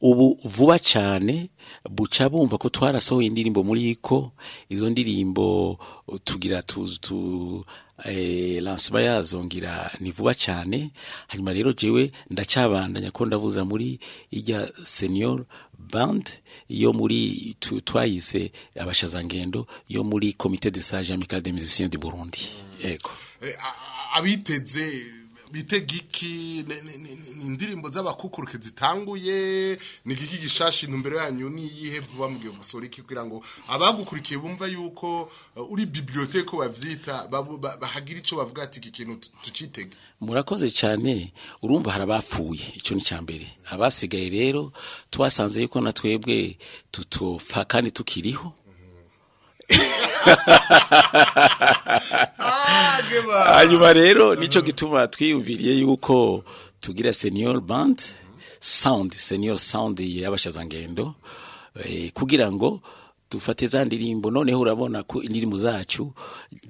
ubu vuba cyane buca bumva ko twarasohoye indirimbo muri ko. Izo ndirimbo tugira tu, tu eh, lancement yazo ngira ni vuba cyane. Hanyuma rero jewe ndacabandanya ko ndavuza muri ijya senior band yo muri twayise abashazangendo yo muri comité de sage amicale des musiciens du Burundi. Ego Eh, a- a- abiteze bitega iki? Ni- indirimbo z'abakukuruke zitanguye? Ni igiki gishasha intumbero yanyu? Niyihe vuba mugiye gusora iki kugira ngo abagukurikiye bumva yuko uh, uri biblioteke bavyita bahagira ico bavuga ati iki kintu tu- tucitege? Murakoze cyane urumva hari abapfuye icyo ni mbere. Abasigaye rero twasanze yuko na twebwe tutopfa kandi tukiriho. Hanyuma rero ni cyo gituma twiyumviriye yuko tugira senior band sound senior sound y'abashazangendo eh, kugira ngo dufate za ndirimbo. Noneho urabona ko indirimbo zacu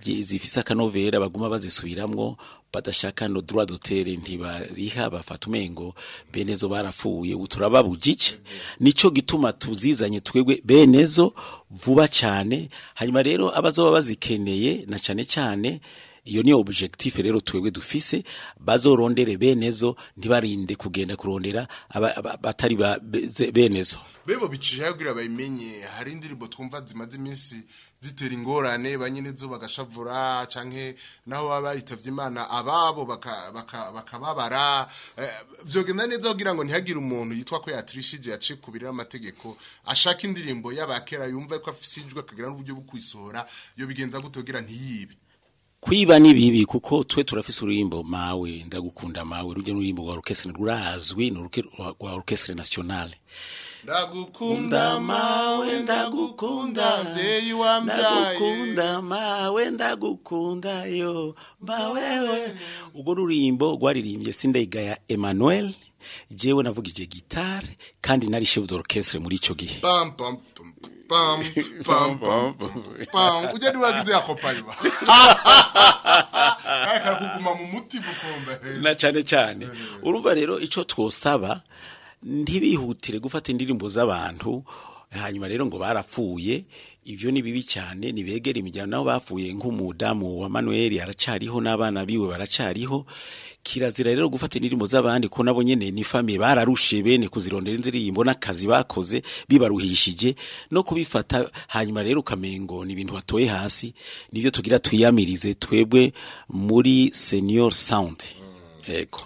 zi- zifise akanovera baguma bazisubiramwo badashaka no droit d'auteur ntibariha bafata umengo benezo barapfuye turababujije. Nico gituma tuzizanye twebwe benezo vuba cyane hanyuma rero abazoba bazikeneye na cyane cyane iyo ni objectif rero twebwe dufise bazorondere benezo ntibarinde kugenda kurondera batari ba be- benezo bebo bicije kugira bayimenye hari indirimbo twumva zimaze iminsi zitera ingorane banyine zo bagashavura canke naho baba bitavye imana ababo baka- baka- bakababara. Eh, vyogenda neza kugira ngo ntihagire umuntu yitwa ko yatrishije yaciye kubirira amategeko ashaka indirimbo y'abakera yumva ko afise ijwi akagira n'uburyo bwo kwisohora yo bigenza gute kugira ntiyibe. Kwiba ni bibi kuko twe turafise ururimbo mawe ndagukunda mawe rujya n'ururimbo rwa orchestre rurazwi ni rwa orchestre nationale. Ndagukunda mawe ndagukunda mvyeyi wambyaye ndagukunda mawe ndagukunda yo mawewe ubwo rurimbo rwaririmbye sindayigaya Emmanuel jewe navugije gitare kandi nari chef d'orchestre muri ico gihe. pam, pam, pam, pam. Ujya niwagize yakopanywa. Kare karakuguma mu muti bukombe. Na cyane cyane. Urumva rero ico twosaba ntibihutire gufata indirimbo z'abantu hanyuma rero ngo barapfuye ibyo ni bibi cyane nibegera imiryango nabo bapfuye nk'umudamu wa manuel aracariho n'abana biwe baracariho. Kirazira rero gufata indirimbo z'abandi ko nabo nyene ni famiye bararushe bene kuzirondera indirimbo n'akazi bakoze bibaruhishije. No kubifata hanyuma rero ukamengo ni ibintu batoye hasi ni byo tugira twiyamirize twebwe muri senior sound. Ego.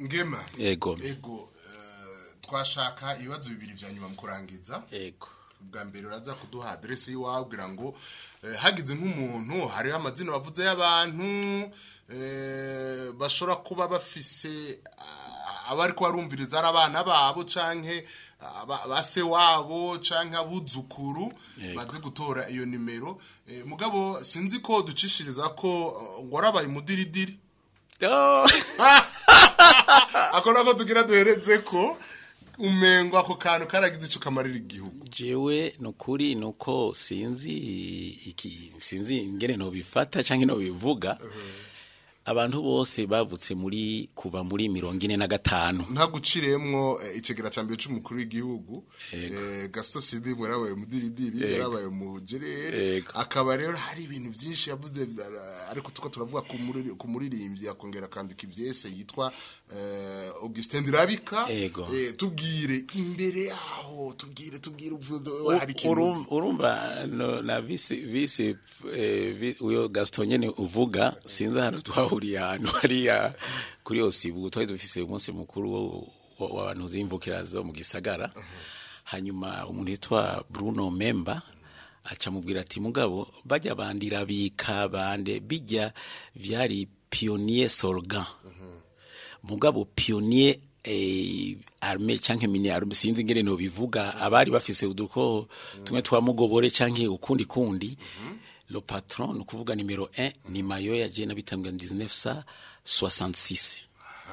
Ngema. Ego. Ego eh, twashaka ibibazo bibiri vya nyuma mu kurangiza. Ego. Ubwa mbere uraza kuduha adresse y'iwawe kugira ngo eh, hagize nk'umuntu hariho amazina bavuze y'abantu eh, bashobora kuba bafise ah, abariko barumviriza ari abana babo canke aba- base wabo canke abuzukuru baze gutora iyo nimero. Eh, mugabo sinzi ko ducishiriza ko ngo warabaye umudiridiri. Oh. ako nako tugira duhereze ko umengo ako kantu karagize ico kamarira igihugu. Jewe nukuri nuko sinzi iki sinzi ingene no bifata canke no bivuga abantu bose bavutse muri kuva muri mirongo ine na gatanu ntaguciremwo eh, icegera ca mbere c'umukuru w'igihugu eh, Gaston Sibi yarabaye umudiridiri yarabaye umujerere. Akaba rero hari ibintu byinshi yavuze ariko tuko turavuga ku muri- ku muririmbyi akongera akandika ivyese yitwa eh, Augustin Dirabika tubwire imbere yaho tubwire tubwire urumva na visi visi vi- uyo Gaston nyene uvuga sinzi hano twahuriye ahantu hariya kuri Osibu twari dufise umunsi mukuru w'abantu zimvukira zo mu gisagara. Hanyuma umuntu yitwa Bruno Memba aca mubwira ati mugabo bajya bandira bika bande bijya vyari pionnier sorgan. Mugabo pionnier eh, arme canke mini arme sinzi ngene no bivuga abari bafise uduko tumwe twa mugobore canke ukundi kundi. Le patron ni ukuvuga nimero 1 ni mayo ya jena bitambwa 1966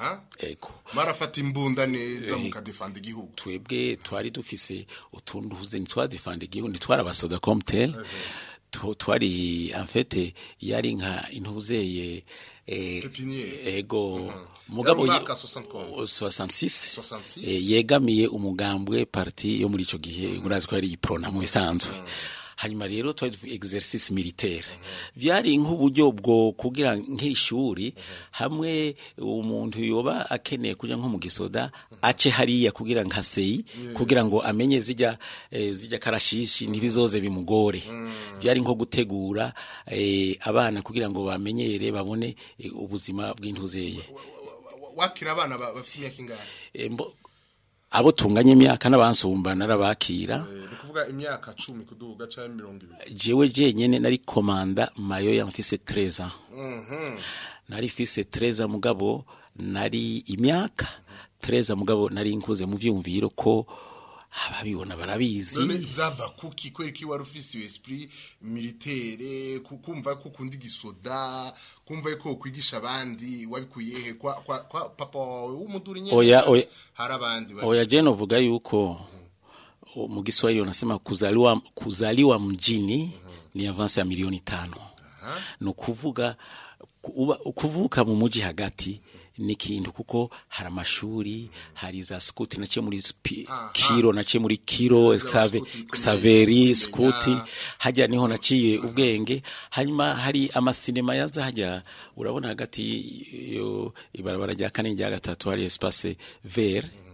Aha. ego. Marafata imbunda neza mukadefanda igihugu. twebwe twari dufise utuntu huze ntitwadefanda igihugu ntitwari abasoda comtel. Tu- twari fait yari nka intuzeye eh, ego. Mugabo Yari ye- umwaka 60 66 66. eh, yegamiye umugambwe parti yo muri ico gihe urazi ko yari iprona mu bisanzwe. Hanyuma rero twari dufite exercice militaire. Vyari nk'uburyo bwo kugira nk'ishuri hamwe umuntu yoba akeneye kuja nko mu gisoda ace hariya kugira nka seyi kugira ngo amenye zijya eh, zijya karashishi ntibizoze bimugore. Vyari nko gutegura eh, abana kugira ngo bamenyere babone eh, ubuzima bw'intuzeye wakira abana ba- bafite imyaka mbo- abo tunganye imyaka n'abansumba narabakira. Eh, kuvuga imyaka cumi kuduga cyangwa mirongo ibiri. Jewe jenyene nari komanda mayo ya mfise 13 ans Mhm. nari fise 13 ans mugabo nari imyaka. 13 ans mugabo nari nkuze mu vyumviro ko ababibona barabizi. Byava kuki kwereka iyo wari ufise esprit militaire ku- kumva ko ukunda igisoda kumva ko ukwigisha abandi wabikuye he? Kwa, kwa, kwa papa wawe w'umuduri nyene Oya, canke oya. hari abandi bari- oya je novuga yuko o, mu Kiswahili wanasema kuzaliwa, kuzaliwa mjini ni avance ya milioni tano. Ni ukuvuga ku- uba- kuvuka mu muji hagati ni ikintu kuko hari amashuri hari za skuti naciye muri kiro naciye muri kiro kumenya. skuti hajya ni ho naciye ubwenge. Hanyuma hari amasinema yaza hajya urabona hagati ibarabara rya kane rya gatatu hari espace vert. n'ubwiza.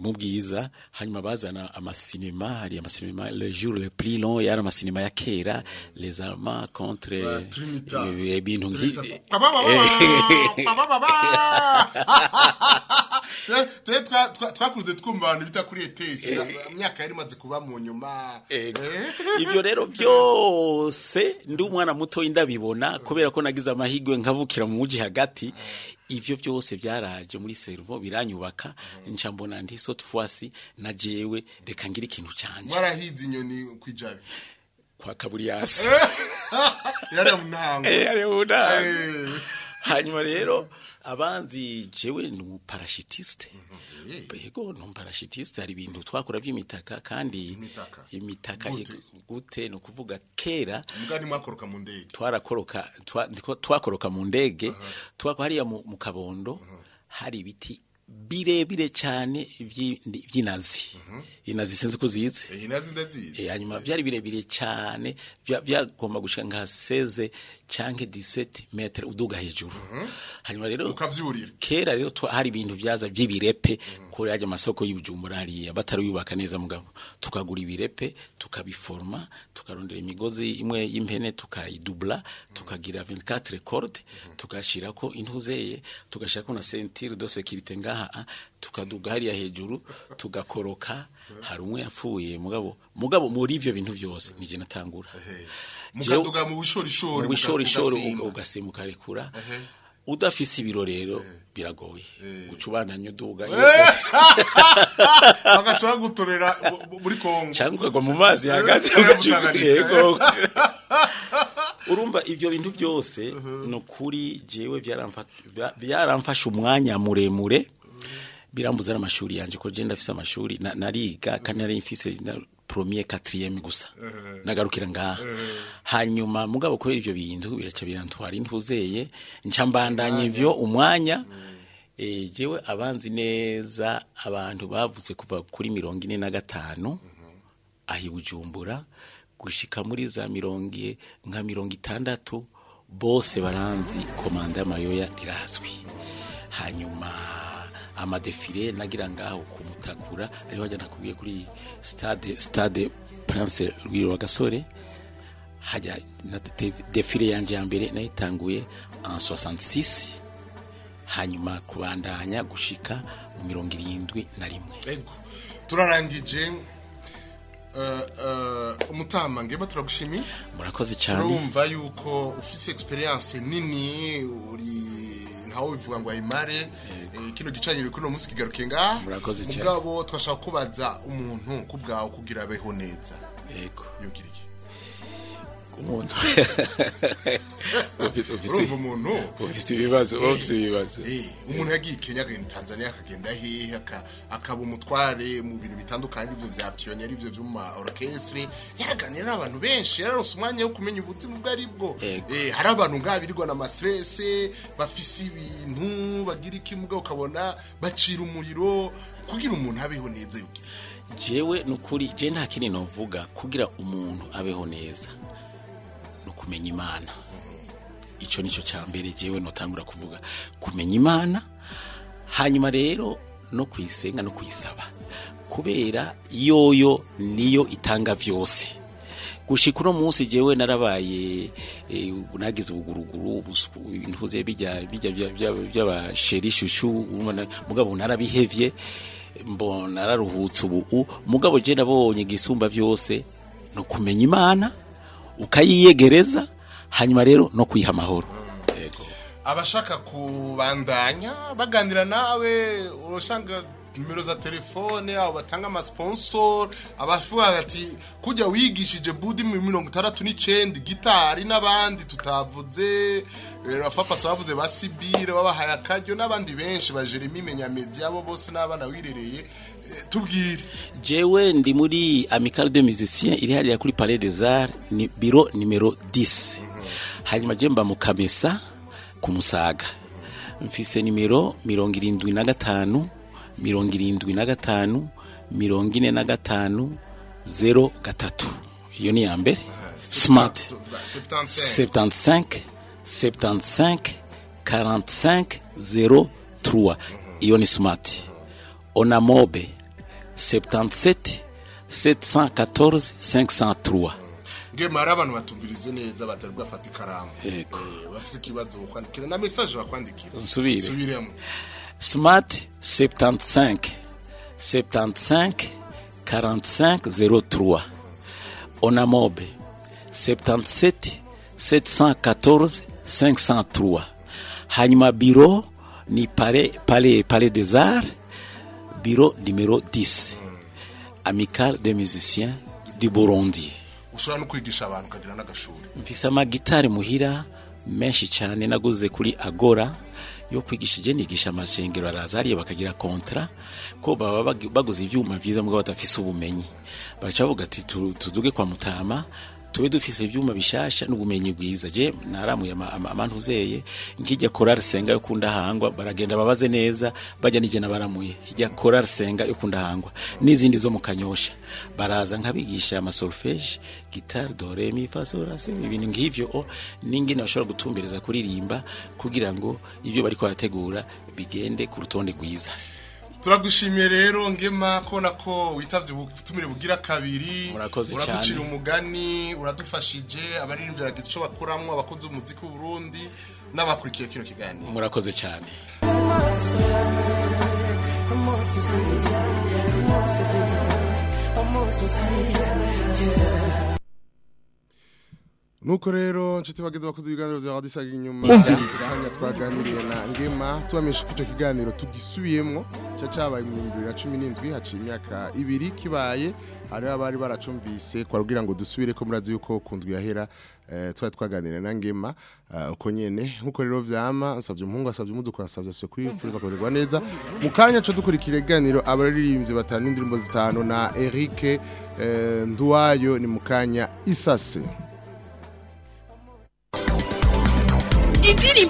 Mu bwiza hanyuma bazana amasinema hari amasinema le jour le plus long yari amasinema ya kera les allemands contre Trinita. eh, ibintu Trinita. nki Babababa! Babababa! Twe- twe twa- twa- twakuze twumva abantu bita kuri etesi imyaka yari imaze kuba mu nyuma Eh. ibyo rero byose ndi umwana muto indabibona kubera ko nagize amahigwe nkavukira mu muji hagati ivyo byose byaraje muri servo biranyubaka. Nca mbona ndi sot fois na jewe reka ngira ikintu canje. Mwarahize inyoni ku ijabi. Kwa kaburiyasi yari mu ntango. Eh, hanyuma rero abanzi jewe ni umuparashitiste Eh. yego ni umuparashitiste hari ibintu twakora by'imitaka kandi Imitaka. Gute? ni ukuvuga kera twarakoroka twakoroka mu ndege hariya mu kabondo hari ibiti birebire cyane vy'i- vy'inazi inazi sinzi ko uzizi iyi nazi ndazizi. Eh, hanyuma byari birebire cyane bya- byagomba gushika nka 16 canke 17 metre uduga hejuru. Hanyuma rero kera rero hari ibintu vyaza vy'ibirepe. Kuri ajya amasoko y'ubujumbura hariya batarubaka neza mugabo. Tukagura ibirepe tukabiforma tukarondera imigozi imwe y'impene tukayidubla tukagira 24 corde tugashirako intuzeye tugashirako na ceinture de sécurité ngaha ah, tukaduga hariya hejuru tugakoroka hari umwe yapfuye mugabo. Mugabo muri ivyo bintu vyose nije natangura. Mukaduga mu bushorishori mu bishorishori ugasimbuka rekura Ehe. Udafise ibiro rero biragoye. Guca ubandanya uduga bagaca bagutorera mu- mu- muri kongo cyangwa ukagwa mu mazi hagati Eh, yego. Urumva ibyo bintu byose ni ukuri jewe byaramfa- bya- byaramfashe umwanya muremure. Birambuza n'amashuri yanjye ko je ndafise amashuri na- nariga kandi nari mfise premier quatrième gusa. Nagarukira ngaha. Hanyuma mugabo kubera ivyo bintu biraca birantwara intuzeye nca mbandanya ivyo umwanya. Eh, jewe abanzi neza abantu bavuze kuva kuri mirongo ine na gatanu ahi bujumbura gushika muri za mirongo nka mirongo itandatu bose baranzi komanda y'amayoya rirazwi hanyuma amadefile nagira ngaho kumutakura ariho hajya nakubwiye kuri stade stade prince rwiro wa gasore. Hajya na defile yanje ya mbere nayitanguye en 66 hanyuma kubandanya gushika mu mirongo irindwi na rimwe. Turarangije eh, eh, umutama ngeba turagushimiye. Murakoze cyane. Turumva yuko ufise experience nini uri ntawe bivuga ngo ayimare eh, kino gicaniro kuri uno munsi kigaruke ngaha mugabo twashaka kubaza umuntu ku bwawe kugira abeho neza. Yego. Yogira iki umuntu? Ufise ibibazo ufise ibibazo. Eh, umuntu yagiye Kenya agenda Tanzania akagenda hehe aka- akaba umutware mu bintu bitandukanye ibyo vya pionnier ibyo vyo mu ma orchestre. Yaraganira n'abantu benshi yararose umwanya wo kumenya ubuzima ubwo ari bwo eh hari abantu ngaha birirwa na stress bafise ibintu bagira ikimuga ukabona bacira umuriro kugira umuntu abeho neza yogira jewe nukuri je nta kindi novuga kugira umuntu abeho neza. Kumenya imana. Ico nico ca mbere jewe notangura kuvuga. Kumenya imana hanyuma rero no kuyisenga no kuyisaba. Kubera yoyo niyo itanga vyose. Gushika uno munsi jewe narabaye eh, nagize ubuguruguru intuze bijya bijya bya- bya- by'abasheri shushu ubona- mugabo narabihevye mbona nararuhutse ubu mugabo je nabonye gisumba vyose no kumenya imana ukayiyegereza hanyuma rero no kuyiha amahoro. Abashaka kubandanya baganira nawe urashanga nimero za telefone abo batanga amasponsor abavuga ati kujya wigishije budi mu mirongo itandatu n'icenda gitari n'abandi tutavuze rafapasa bavuze ba sibire babahaye akaryo n'abandi benshi ba jeremy menyamedi abo bose n'abana wirereye Eh, tubwire. Jewe ndi muri amical de musiciens iri hariya kuri palais des arts ni biro nimero 10 hanyuma je mba mu kamesa ku musaga. Mfise nimero mirongo irindwi na gatanu mirongo irindwi na gatanu mirongo ine na gatanu zero gatatu. Iyo ni iya mbere. Smart. 75 75 45 03 iyo ni smart. Onamobe 77 714 503. Nge mara abantu batumvirize neza batari bwafata ikaramu. Yego. Eh, ikibazo na message bakwandikira Nsubire. subiremo smart 75 75 45 03 onamobe 77 714 503 hanyuma biro ni palais palais palais des arts biro numéro 10 amical des musiciens du Burundi. Ushobora no kwigisha abantu ukagira n'agashuri mfise amagitari muhira menshi cyane naguze kuri agora yo kwigisha je nigisha amashengero araza hariya bakagira kontra ko baba baguze ivyuma vyiza mugabo badafise ubumenyi. Bagaca bavuga ati tu- tuduge kwa mutama tube dufise ivyuma bishasha n'ubumenyi bwiza. Je naramuye ama- ama- amantuzeye nkijya korari senga yo kundahangwa baragenda babaze neza bajya nije nabaramuye. Ijya korari senga yo kundahangwa n'izindi zo mu kanyosha. Baraza nkabigisha amasolfege gitari do re mi fa sol la si ibintu nk'ivyo. O n'ingene bashobora gutumbereza kuririmba kugira ngo ivyo bariko barategura bigende ku rutonde rwiza. Turagushimiye rero ngema kubona ko witavye ubutumire bugira kabiri Murakoze uraducira umugani uradufashije abaririmbyi baragize ico bakuramwo abakunzi b'umuziki w'u Burundi n'abakurikiye kino kiganiro. Murakoze cyane. Nuko rero nshuti bageze bakoze ibiganiro bya radio isaga inyuma hanya twaganiriye na ngema tubamenyesha ko icyo kiganiro tugisubiyemwo. Cya cyabaye mu 2017 haciye imyaka ibiri kibaye. Hari abari baracumvise kwa kugira ngo dusubire ko murazi yuko kundwi yahera eh, twari twaganiriye na ngema eh, uko nyene. Nkuko rero vyama nsavye umuhungu asavye umuduko asavye asavye kwifuriza kumererwa neza. Mu kanya cyo dukurikira iganiro abaririmbyi batanu indirimbo zitanu na Eric eh, Nduwayo ni mu kanya isase.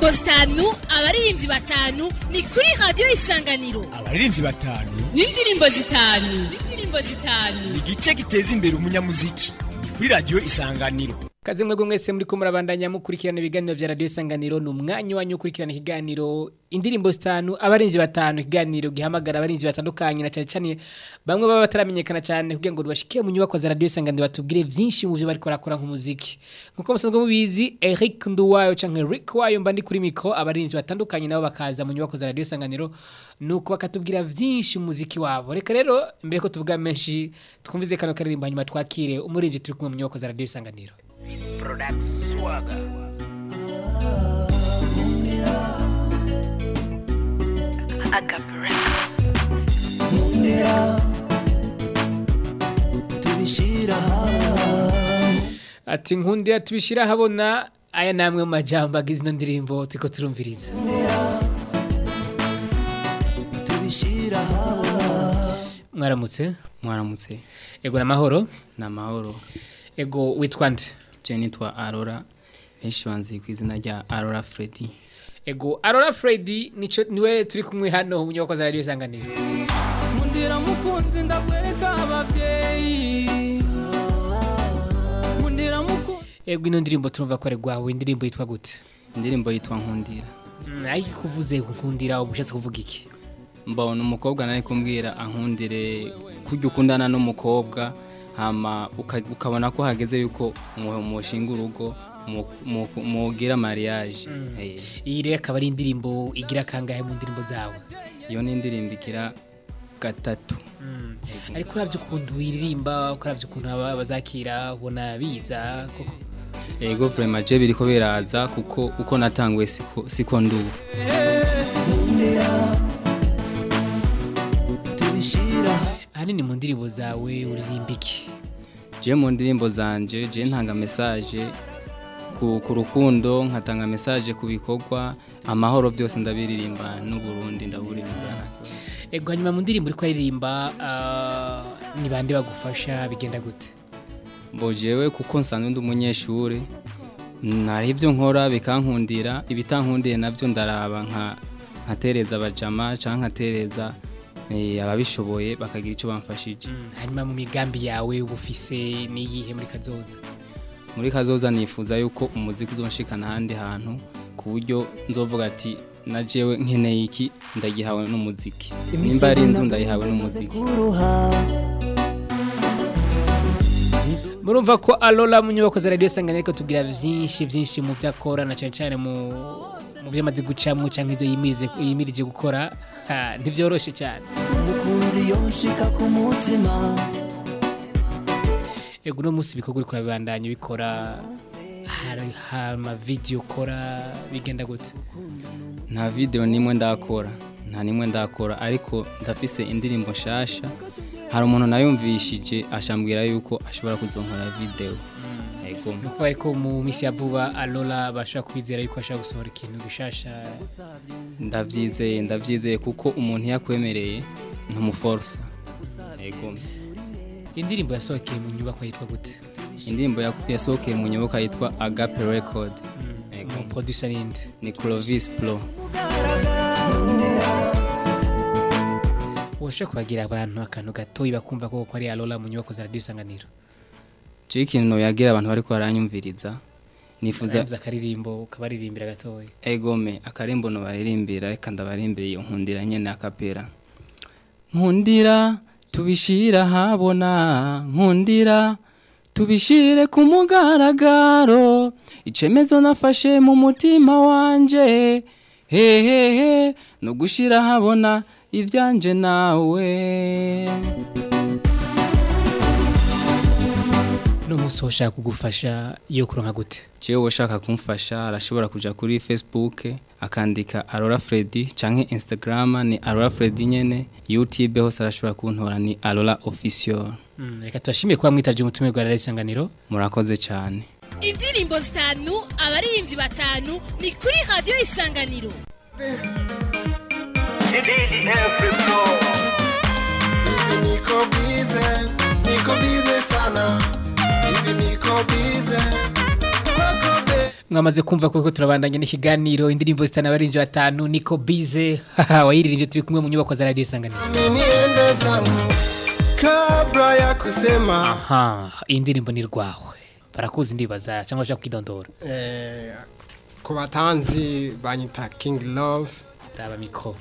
Indirimbo zitanu abaririmbyi batanu ni kuri radiyo isanganiro. Abaririmbyi batanu. N'indirimbo zitanu. N'indirimbo zitanu. Ni igice giteza imbere umunyamuziki. Ni kuri radiyo isanganiro. Kazi mwebwe mwese muri ko murabandanya mukurikirana ibiganiro vya radio Isanganiro ni umwanya wanyu ukurikirana ikiganiro indirimbo zitanu abarinzi batanu ikiganiro gihamagara abarinzi batandukanye na cyane cyane bamwe baba bataramenyekana cyane kugira ngo rubashike mu nyubako za radio Isanganiro batubwire vyinshi mu byo bari korakora nk'umuziki nk'uko musanzwe mubizi Eric Nduwayo canke Rick Wayo mba ndi kuri micro abarinzi batandukanye nabo bakaza mu nyubako za radio Isanganiro nuko bakatubwira vyinshi mu muziki wabo reka rero mbere ko tuvuga menshi twumvize kano karirimbo hanyuma twakire umuririmbyi turi kumwe mu nyubako za radio Isanganiro Ati nkundira tubishira habona aya namwe mu majambo agize ino ndirimbo turiko turumviriza. Mwaramutse? Mwaramutse. Ego na mahoro ni amahoro ego witwa nde? Je nitwa arora benshi banzi ku izina rya arora fredi ego Aurora Freddy nico ni we turi kumwe hano mu nyubako za radio isanganiro. nkundira mukunzi ndakwereka ababyeyi nkundira mukunzi Ego ino ndirimbo turumva ko regwawe indirimbo yitwa gute? indirimbo yitwa nkundira Mm, Ayi kuvuze gukundira ubushatse kuvuga iki? mbona umukobwa nari kumbwira ankundire kurya ukundana n'umukobwa ukabona ko hageze yuko mu- mushinga urugo mu- mu- mugira mariage. Eh, Iyi rero akaba ari indirimbo igira kangahe mu ndirimbo zawe. iyo ni indirimbo igira gatatu. Ariko uravye ukuntu wiririmba ukaravye ukuntu bazakira ubona biza koko? Ego vraiment je biriko biraza kuko uko natanguye siko siko ndubu ahanini mu ndirimbo zawe uririmba iki je mu ndirimbo zanje je ntanga message ku, ku rukundo nkatanga message ku bikorwa amahoro byose ndabiririmba n'uburundi ndaburirimba. Ego hanyuma mu ndirimbo uriko aririmba ah, ni bande bagufasha bigenda gute? Bo jewe kuko nsanzwe ndi umunyeshuri nari ibyo nkora bikankundira ibitankundiye na byo ndaraba nka nkatereza abajama cyangwa nkatereza ababishoboye bakagira icyo bamfashije. Hanyuma mu migambi yawe uba ufise n'iyihe muri kazoza? Muri kazoza nifuza yuko umuziki uzonshikana ahandi hantu ku buryo nzovuga ati na jewe nkeneye iki? Ndagihawe n'umuziki. Nimba ari inzu ndayihawe n'umuziki. murumva ko Alola mu nyubako za radio sanganya ariko tubwira byinshi byinshi mu byo akora na cyane cyane mu mu byo amaze gucamo cyangwa ibyo yimirije gukora. Ha, ntibyoroshe cyane. Umukunzi yonshika ku mutima. Ego no munsi ibikorwa uriko urabibandanya ubikora hari ama video ukora bigenda gute? Nta video nimwe ndakora nta nimwe ndakora ariko ndafise indirimbo nshasha. Hari umuntu nayumvishije ashambwira yuko ashobora kuzonkora video. Ego kuko ariko mu minsi ya vuba Alola bashobora kwizera yuko ashobora gusohora ikintu gishasha ndabyizeye ndabyizeye kuko umuntu yakwemereye ntumuforsa indirimbo yasohokeye mu nyubako yitwa gute? Indirimbo ya- yasohokeye mu nyubako yitwa agape record mu producer ninde ni clovis pro. Woshobora kubagira abantu akantu gatoyi bakumva ko ari Alola mu nyubako za radio isanganiro? Je ikintu yagira abantu bariko baranyumviriza. Nifuza akaririmbo ukabaririmbira gatoyi egome akarembo no baririmbira reka ndabarimbira iyo nkundira nyene akapera nkundira tubishira habona nkundira tubishire ku mugaragaro. Icemezo nafashe mu mutima wanje. Hehehe no gushira habona ivyanje nawe. No munsi ushaka kugufasha yo kuronka gute? Jewe ushaka kumfasha arashobora kuja kuri Facebook akandika Aurora Freddy canke Instagram ni Aurora Freddy nyene. YouTube hose arashobora kuntora ni Aurora Official. Mm, reka tubashimiye kuba mwitavye umutumire rwa Radio Isanganiro. Murakoze cyane indirimbo zitanu abaririmbyi batanu ni kuri radiyo isanganiro. Niko bize, niko bize sana. Mwamaze kumva ko turabandanya n'ikiganiro indirimbo zitanu abaririmbyi batanu niko bize. Haha wayiririmbye turi kumwe mu nyubako za Radio Isanganiro. Kabla ya kusema. aha iyi ndirimbo ni rwawe. Barakuzi ndibaza cyangwa bashaka kwidondora. Eh, ku batanzi banyita King Love. Raba mikro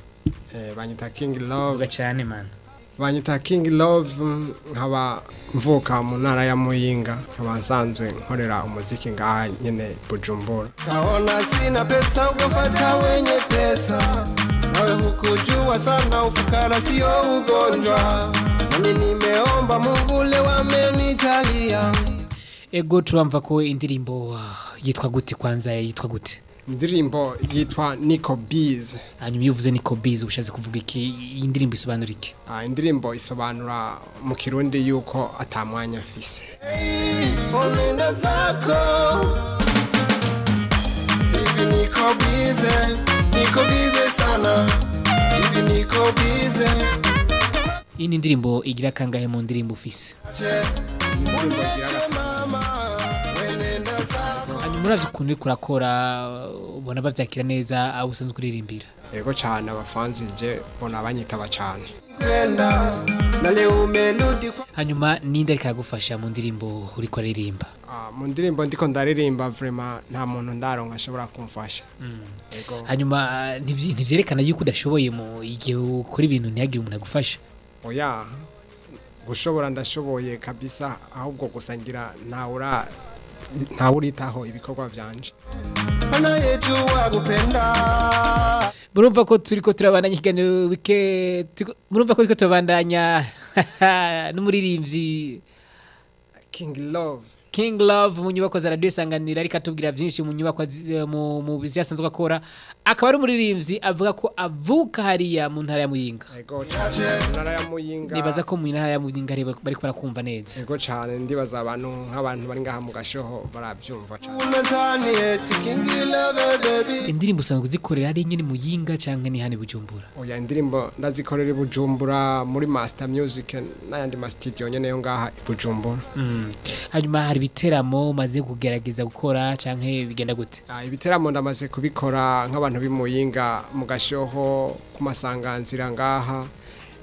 eh, banyita King Love. Vuga cyane man. Banyita King Love nkaba mvuka mu ntara ya Muyinga nkaba nsanzwe nkorera umuziki ngaha nyene Bujumbura Kaona sina pesa ukafuata wenye pesa. Nawe hukujua sana ufukara sio ugonjwa. Nami nimeomba Mungu leo amenijalia. ego turamva ko indirimbo ah, yitwa gute kwanza yitwa gute indirimbo yitwa Nico Bees. Hanyuma iyo uvuze niko bize ushatse kuvuga iki? Iyi ndirimbo isobanura iki? Ah, indirimbo isobanura mu kirundi yuko atamwanya afise. Hivi sana. Hivi iyi ni indirimbo igira kangahe mu ndirimbo ufise? Wenenda uravye ukuntu uriko urakora ubona bavyakira neza aho usanzwe uririmbira. Yego cyane abafanzi je mbona banyitaba cyane hanyuma ninde ariko aragufasha mu ndirimbo uriko aririmba Ah, mu ndirimbo ndiko ndaririmba vraiment nta muntu ndaronka ashobora kumfasha. Yego. Hanyuma ntivyerekana yuko udashoboye mu igihe ukora ibintu ntihagire umuntu agufasha. Oya gushobora ndashoboye kabisa ahubwo gusa ngira ntawura ntawuritaho ibikorwa byanje. Murumva ko turiko turabandanya ikiganiro wike murumva ko turiko turabandanya n'umuririmbyi. King Love. King Love mu nyubako za radio isanganira ariko atubwira byinshi mu nyubako zi- mu mu byasanzwe akora. Akaba ari umuririmbyi avuga ko avuka hariya mu ntara ya Muyinga. Yego ntara ya Muyinga. Nibaza ko mu ntara ya Muyinga ari bari barakumva neza. Yego cyane ndibaza abantu nk'abantu bari ngaha mu gashoho barabyumva cyane indirimbo usanzwe uzikorera ari nyine Muyinga canke ni hano i Bujumbura? Oya indirimbo ndazikorera i Bujumbura muri Master Music n'ayandi ma studio nyene yo ngaha i Bujumbura. Hanyuma hari ibiteramo umaze kugerageza gukora canke bigenda gute? Ah, ibiteramo ndamaze kubikora nk'abantu b'imuyinga mu gashoho ku masanganzira ngaha.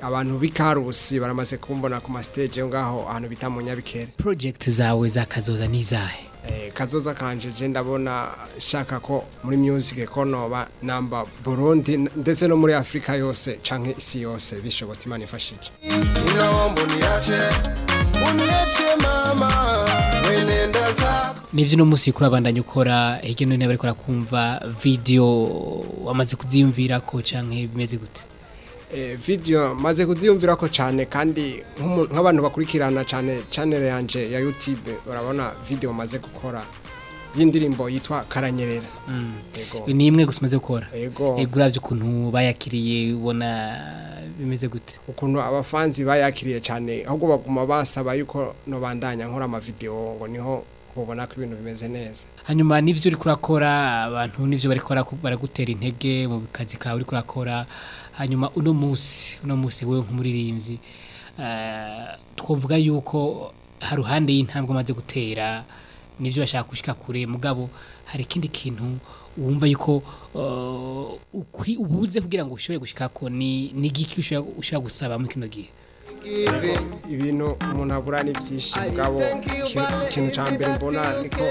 Abantu b'ikarusi baramaze kumbona ku yo ngaho ahantu bita mu nyabikere. Project zawe zakazoza nizahe eh, kazoza kanje je ndabona shaka ko muri music ko noba namba Burundi ndetse no muri Afrika yose canke isi yose bishobotse imana ifashije Ninaomba uniache Uniache mama Wenenda zako nivyo no musi kurabandanya ukora hirya no hino bariko rakumva video wamaze kuziyumvira ko canke bimeze gute? Eh, video maze kuziyumvira ko cyane kandi nk'abantu bakurikirana cyane channel yanje ya YouTube urabona video maze gukora. Y'indirimbo yitwa Karanyerera yego. Ni imwe gusa umaze gukora. Yego. Ego uravye ukuntu bayakiriye ubona bimeze gute? Ukuntu abafanzi bayakiriye cyane ahubwo baguma basaba yuko nobandanya nkora amavideo ngo ni ho ubona ko ibintu bimeze neza. Hanyuma nivyo uriko urakora abantu bariko baraku- baragutera intege mu kazi kawe uriko urakora hanyuma uno musi uno musi wewe nk'umuririmbyi eh, twovuga yuko haruhande y'intambwe umaze gutera nivyo bashaka gushika kure. Mugabo hari ikindi kintu wumva yuko uh, ubuze kugira ngo ushobore gushikako ni ni giki ushobora gusaba muri kino gihe? Ibintu umuntu abura ni byinshi mugabo. Iki- ikintu cya mbere mbona niko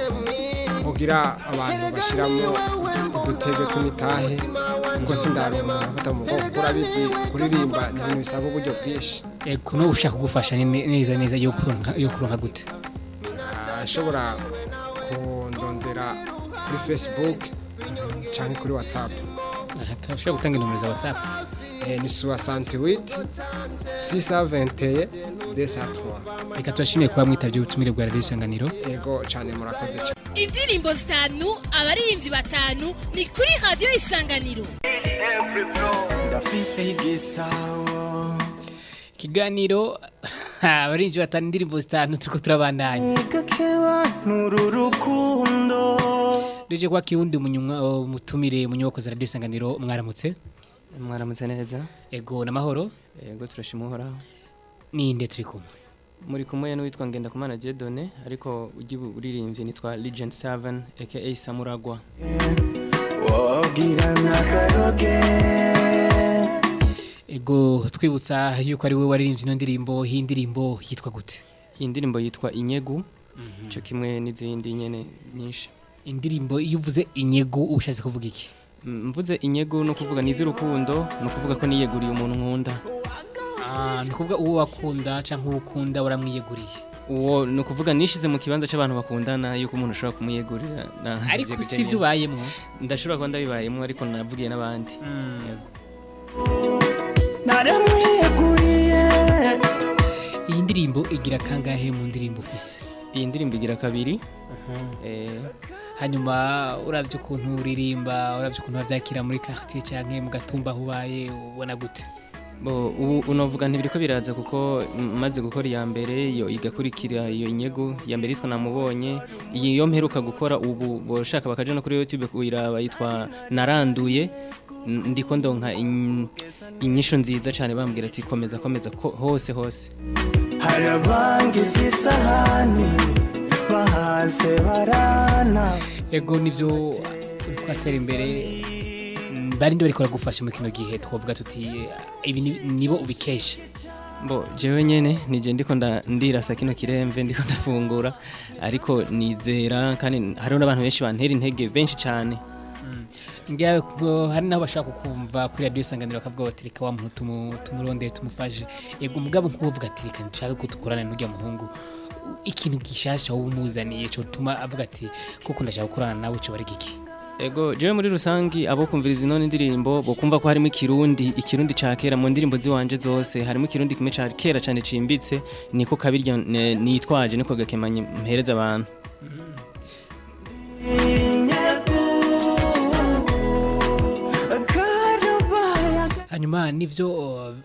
kugira abantu bashyiramo udutege tw'imitahe ubwo sindaronka gufata mu bwoko urabizi kuririmba ni ibintu bisaba uburyo bwinshi. Ego no ushaka kugufasha neza neza yo kuronka gute? Ashobora kundondera kuri facebook cyangwa kuri whatsapp. Aha, turashobora gutanga inomero za whatsapp. Eh, ni 68 621 desatwa reka tubashimire kuba mwitavye ubutumire bwa radio isanganiro. Yego cyane murakoze cyane indirimbo zitanu abaririmbyi batanu ni kuri radiyo isanganiro. Ndafise igisabo ikiganiro abarinzi batanu indirimbo zitanu turiko turabandanya duje kwa kirundi mutumire munyoko za radio isanganiro mwaramutse mwaramutse neza ego namahoro yego turashima uhoraho ninde turi kumwe muri kumwe n'uwitwa Ngendakumana Jedone ariko ugiye uririmbye nitwa Legend 7 aka Samuragwa wogira nakaroge ego twibutsa yuko ari we waririmbye ino ndirimbo iyi ndirimbo yitwa gute? Iyi ndirimbo yitwa Inyegu. Cyo kimwe n'izindi nyene nyinshi. Indirimbo iyo uvuze inyego uba ushatse kuvuga iki? M- mvuze inyegu no kuvuga ni iby'urukundo no kuvuga ko niyeguriye umuntu nkunda. Ah, ni ukuvuga uwo wakunda cyangwa uwo ukunda waramwiyeguriye. Uwo ni ukuvuga nishize mu kibanza cy'abantu bakundana yuko umuntu ashobora kumuyegurira na- ariko si ibyo nyene. ubayemwo ndashobora kuba ndabibayemo ariko navugiye n'abandi. Yego. naramwiyeguriye iyi ndirimbo igira kangahe mu ndirimbo ufise? Iyi ndirimbo igira kabiri. Eh, hanyuma uravye ukuntu uririmba uravye ukuntu bavyakira muri quartier canke mu gatumba aho ubaye ubona gute? Ubu unovuga ntibiriko biraza kuko maze gukora iya mbere iyo igakurikira iyo nyego iya mbere yitwa namubonye iyi yo mperuka gukora ubu boshaka bakaja no kuri YouTube kuyiraba yitwa naranduye ndiko ndonka in- inyisho nziza cyane bambwira ati komeza komeza ko- hose hose. Hari abangiza isahani bahase barana. Ego nivyo uriko atera imbere. Mm, bari ndi bariko baragufasha mu kino gihe twavuga tuti ibi ni- nibo ubikesha. Bo jewe nyene nije ndiko nda- ndirasa kino kiremve ndiko ndafungura. Ariko nizera kandi hariho n'abantu benshi bantera intege benshi cyane ngira hari naho bashaka kukumva kuri radio isanganiro bakavuga bati reka wa muntu tumu- tumurondere tumufashe. Yego umugabo nk'uvuga ati reka nshaka ko dukorana n'urya muhungu. Ikintu gishasha wowe umuzaniye cyo tuma avuga ati kuko ndashaka gukorana nawe cyo bari giki Ego jewe muri rusangi abo kumviriza ino ndirimbo bo kumva ko harimo ikirundi ikirundi ca kera mu ndirimbo ziwanje zose harimo ikirundi kimwe ca kera cyane cimbitse niko kabirya nitwaje niko gakemanye mpereza abantu. Hanyuma nivyo uh,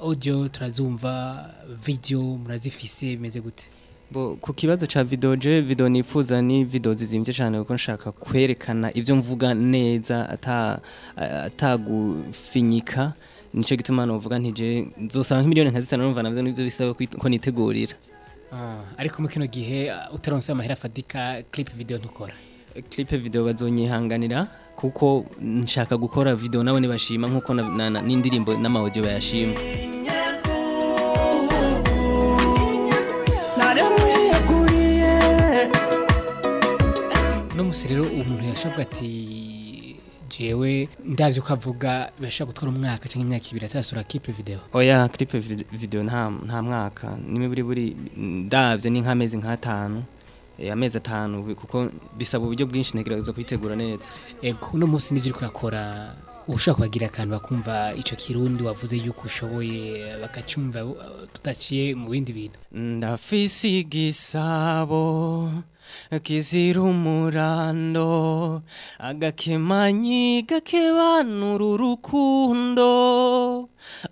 audio turazumva video murazifise bimeze gute? Bo ku kibazo ca video je video nifuza ni video zizimvye cyane kuko nshaka kwerekana ivyo mvuga neza ata atagufinyika nico gituma novuga ntije nzosanga nk'imiliyoni nka zitanu numva navyo nivyo bisaba ko nitegurira. Ah, ariko mu kino gihe uh, utaronse amahera afatika clip video ntukora? Clip video bazonyihanganira kuko nshaka gukora video nawe nibashima nk'uko na- na- na- n'indirimbo n'amaudio bayashima. Musi rero umuntu yashabwa ati jewe ndavye ko avuga birashobora gutwara umwaka cyangwa imyaka ibiri atarasura clip video. Oya clip vid- video nta nta mwaka. Nimwe buri buri ndavye ni nk'amezi nk'atanu amezi atanu kuko bisaba uburyo bwinshi ntegereza kuyitegura neza. Ego uno munsi nivyo uriko urakora ushobora kubagira akantu bakumva ico kirundi wavuze yuko ushoboye bakacumva uh, tutaciye mu bindi bintu. Ndafise igisabo kizira umurando agakemanyi gakebanura urukundo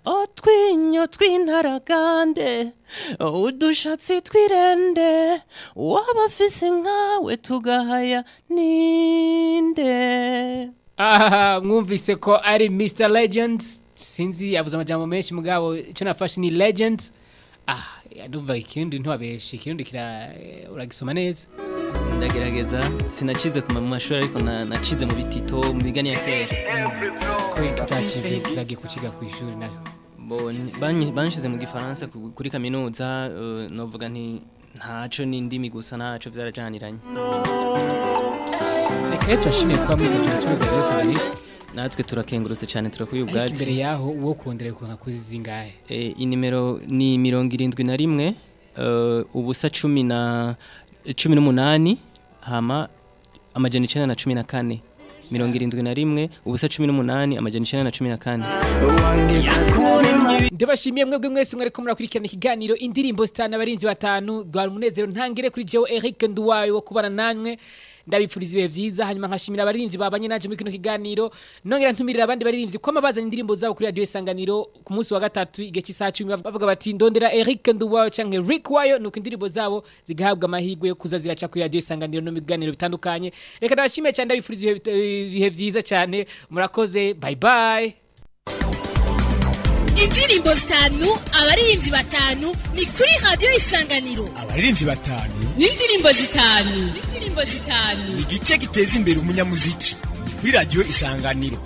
otwinyo tw'intaragande udushatsi tw'irende waba afise nkawe tugahaya ninde. Aha mwumvise ko ari Mr Legend sinzi yavuze amajambo menshi mugabo icyo nafashe ni Legend ah ndumva ikirundi ntiwabeshe ikirundi kira eh, uragisoma neza. Ndagerageza sinacize ku mashuri ariko na- nacize mu bitito mu migani ya kera. Tutacize turagiye kuciga ku ishuri na yo? Banshize mu gifaransa ku- kuri kaminuza eh, novuga nti ntaco n'indimi gusa ntaco vyarajaniranye reka rero turashimiye kuba yose mbere natwe turakengurutse cyane turakuye ariko imbere ubwatsi yaho uwo kurondera kuronka kuri zingahe Eh, inimero ni mirongo irindwi na rimwe eh, ubusa cumi na cumi n'umunani hama amajana icenda na cumi na kane. Mirongo irindwi na rimwe ubusa cumi n'umunani amajana icenda na cumi na kane. Ndabashimiye mwebwe mwese mwariko murakurikirana ikiganiro indirimbo zitanu abarinzi batanu rwari umunezero ntangire kuri jewe Eric Nduwayo wo kubana namwe. Ndabipfuriza ibihe byiza hanyuma nkashimira abarinzi babanye nanje muri kino kiganiro nongera ntumirira abandi barinzi ko amabazana indirimbo zabo kuri radio isanganiro ku munsi wa gatatu igihe cy'isaha 10 bavuga bati ndondera Eric Nduwayo canke Rick Wayo nuko indirimbo zabo zigahabwa amahirwe yo kuza ziraca kuri radio isanganiro no mu biganiro bitandukanye. Reka ndabashimiye cyane ndabipfuriza ibihe byiza cyane. Murakoze. Bye bye indirimbo zitanu abaririmbyi batanu ni kuri radiyo isanganiro. Abaririmbyi batanu. N'indirimbo zitanu. N'indirimbo zitanu. Igice giteza imbere umunyamuziki. Ni kuri radiyo isanganiro.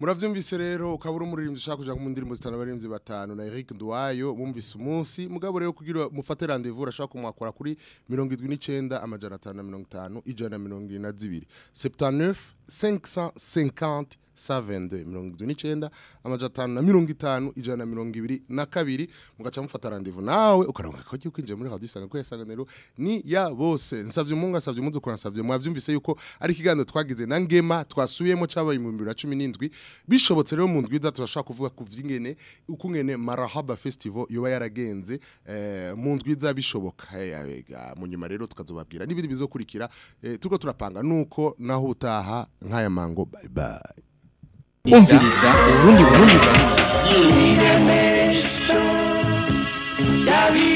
Muravyumvise rero ukaba uri umuririmbyi ushaka kuja mu ndirimbo zitanu abaririmbyi batanu na Eric Ndwayo bumvise umunsi. Mugabo rero kugira mufate rendezvous urashaka kumwakora kuri 79 amajana 550 ijana 122 79 550 122 mirongo itatu n'icyenda amajana atanu na mirongo itanu ijana na mirongo ibiri na kabiri mugaca mufata rendezvous nawe ukaronka ko ugiye kwinjira muri radio isanga ko yasanganiro ni ya bose. Nsavye umungu asavye umunsi ukora nsavye mwavyumvise yuko ari ikiganiro twagize na ngema twasubiyemo cabaye mu 2017 bishobotse rero mu ndwi za turashaka kuvuga ku vyingene uko ngene marahaba festival yoba yaragenze eh, mu ndwi za bishoboka eh, mu nyuma rero tukazobabwira n'ibindi bizokurikira. Eh, turiko turapanga nuko naho utaha nk'aya mango bye bye 问你家，问你问你问你。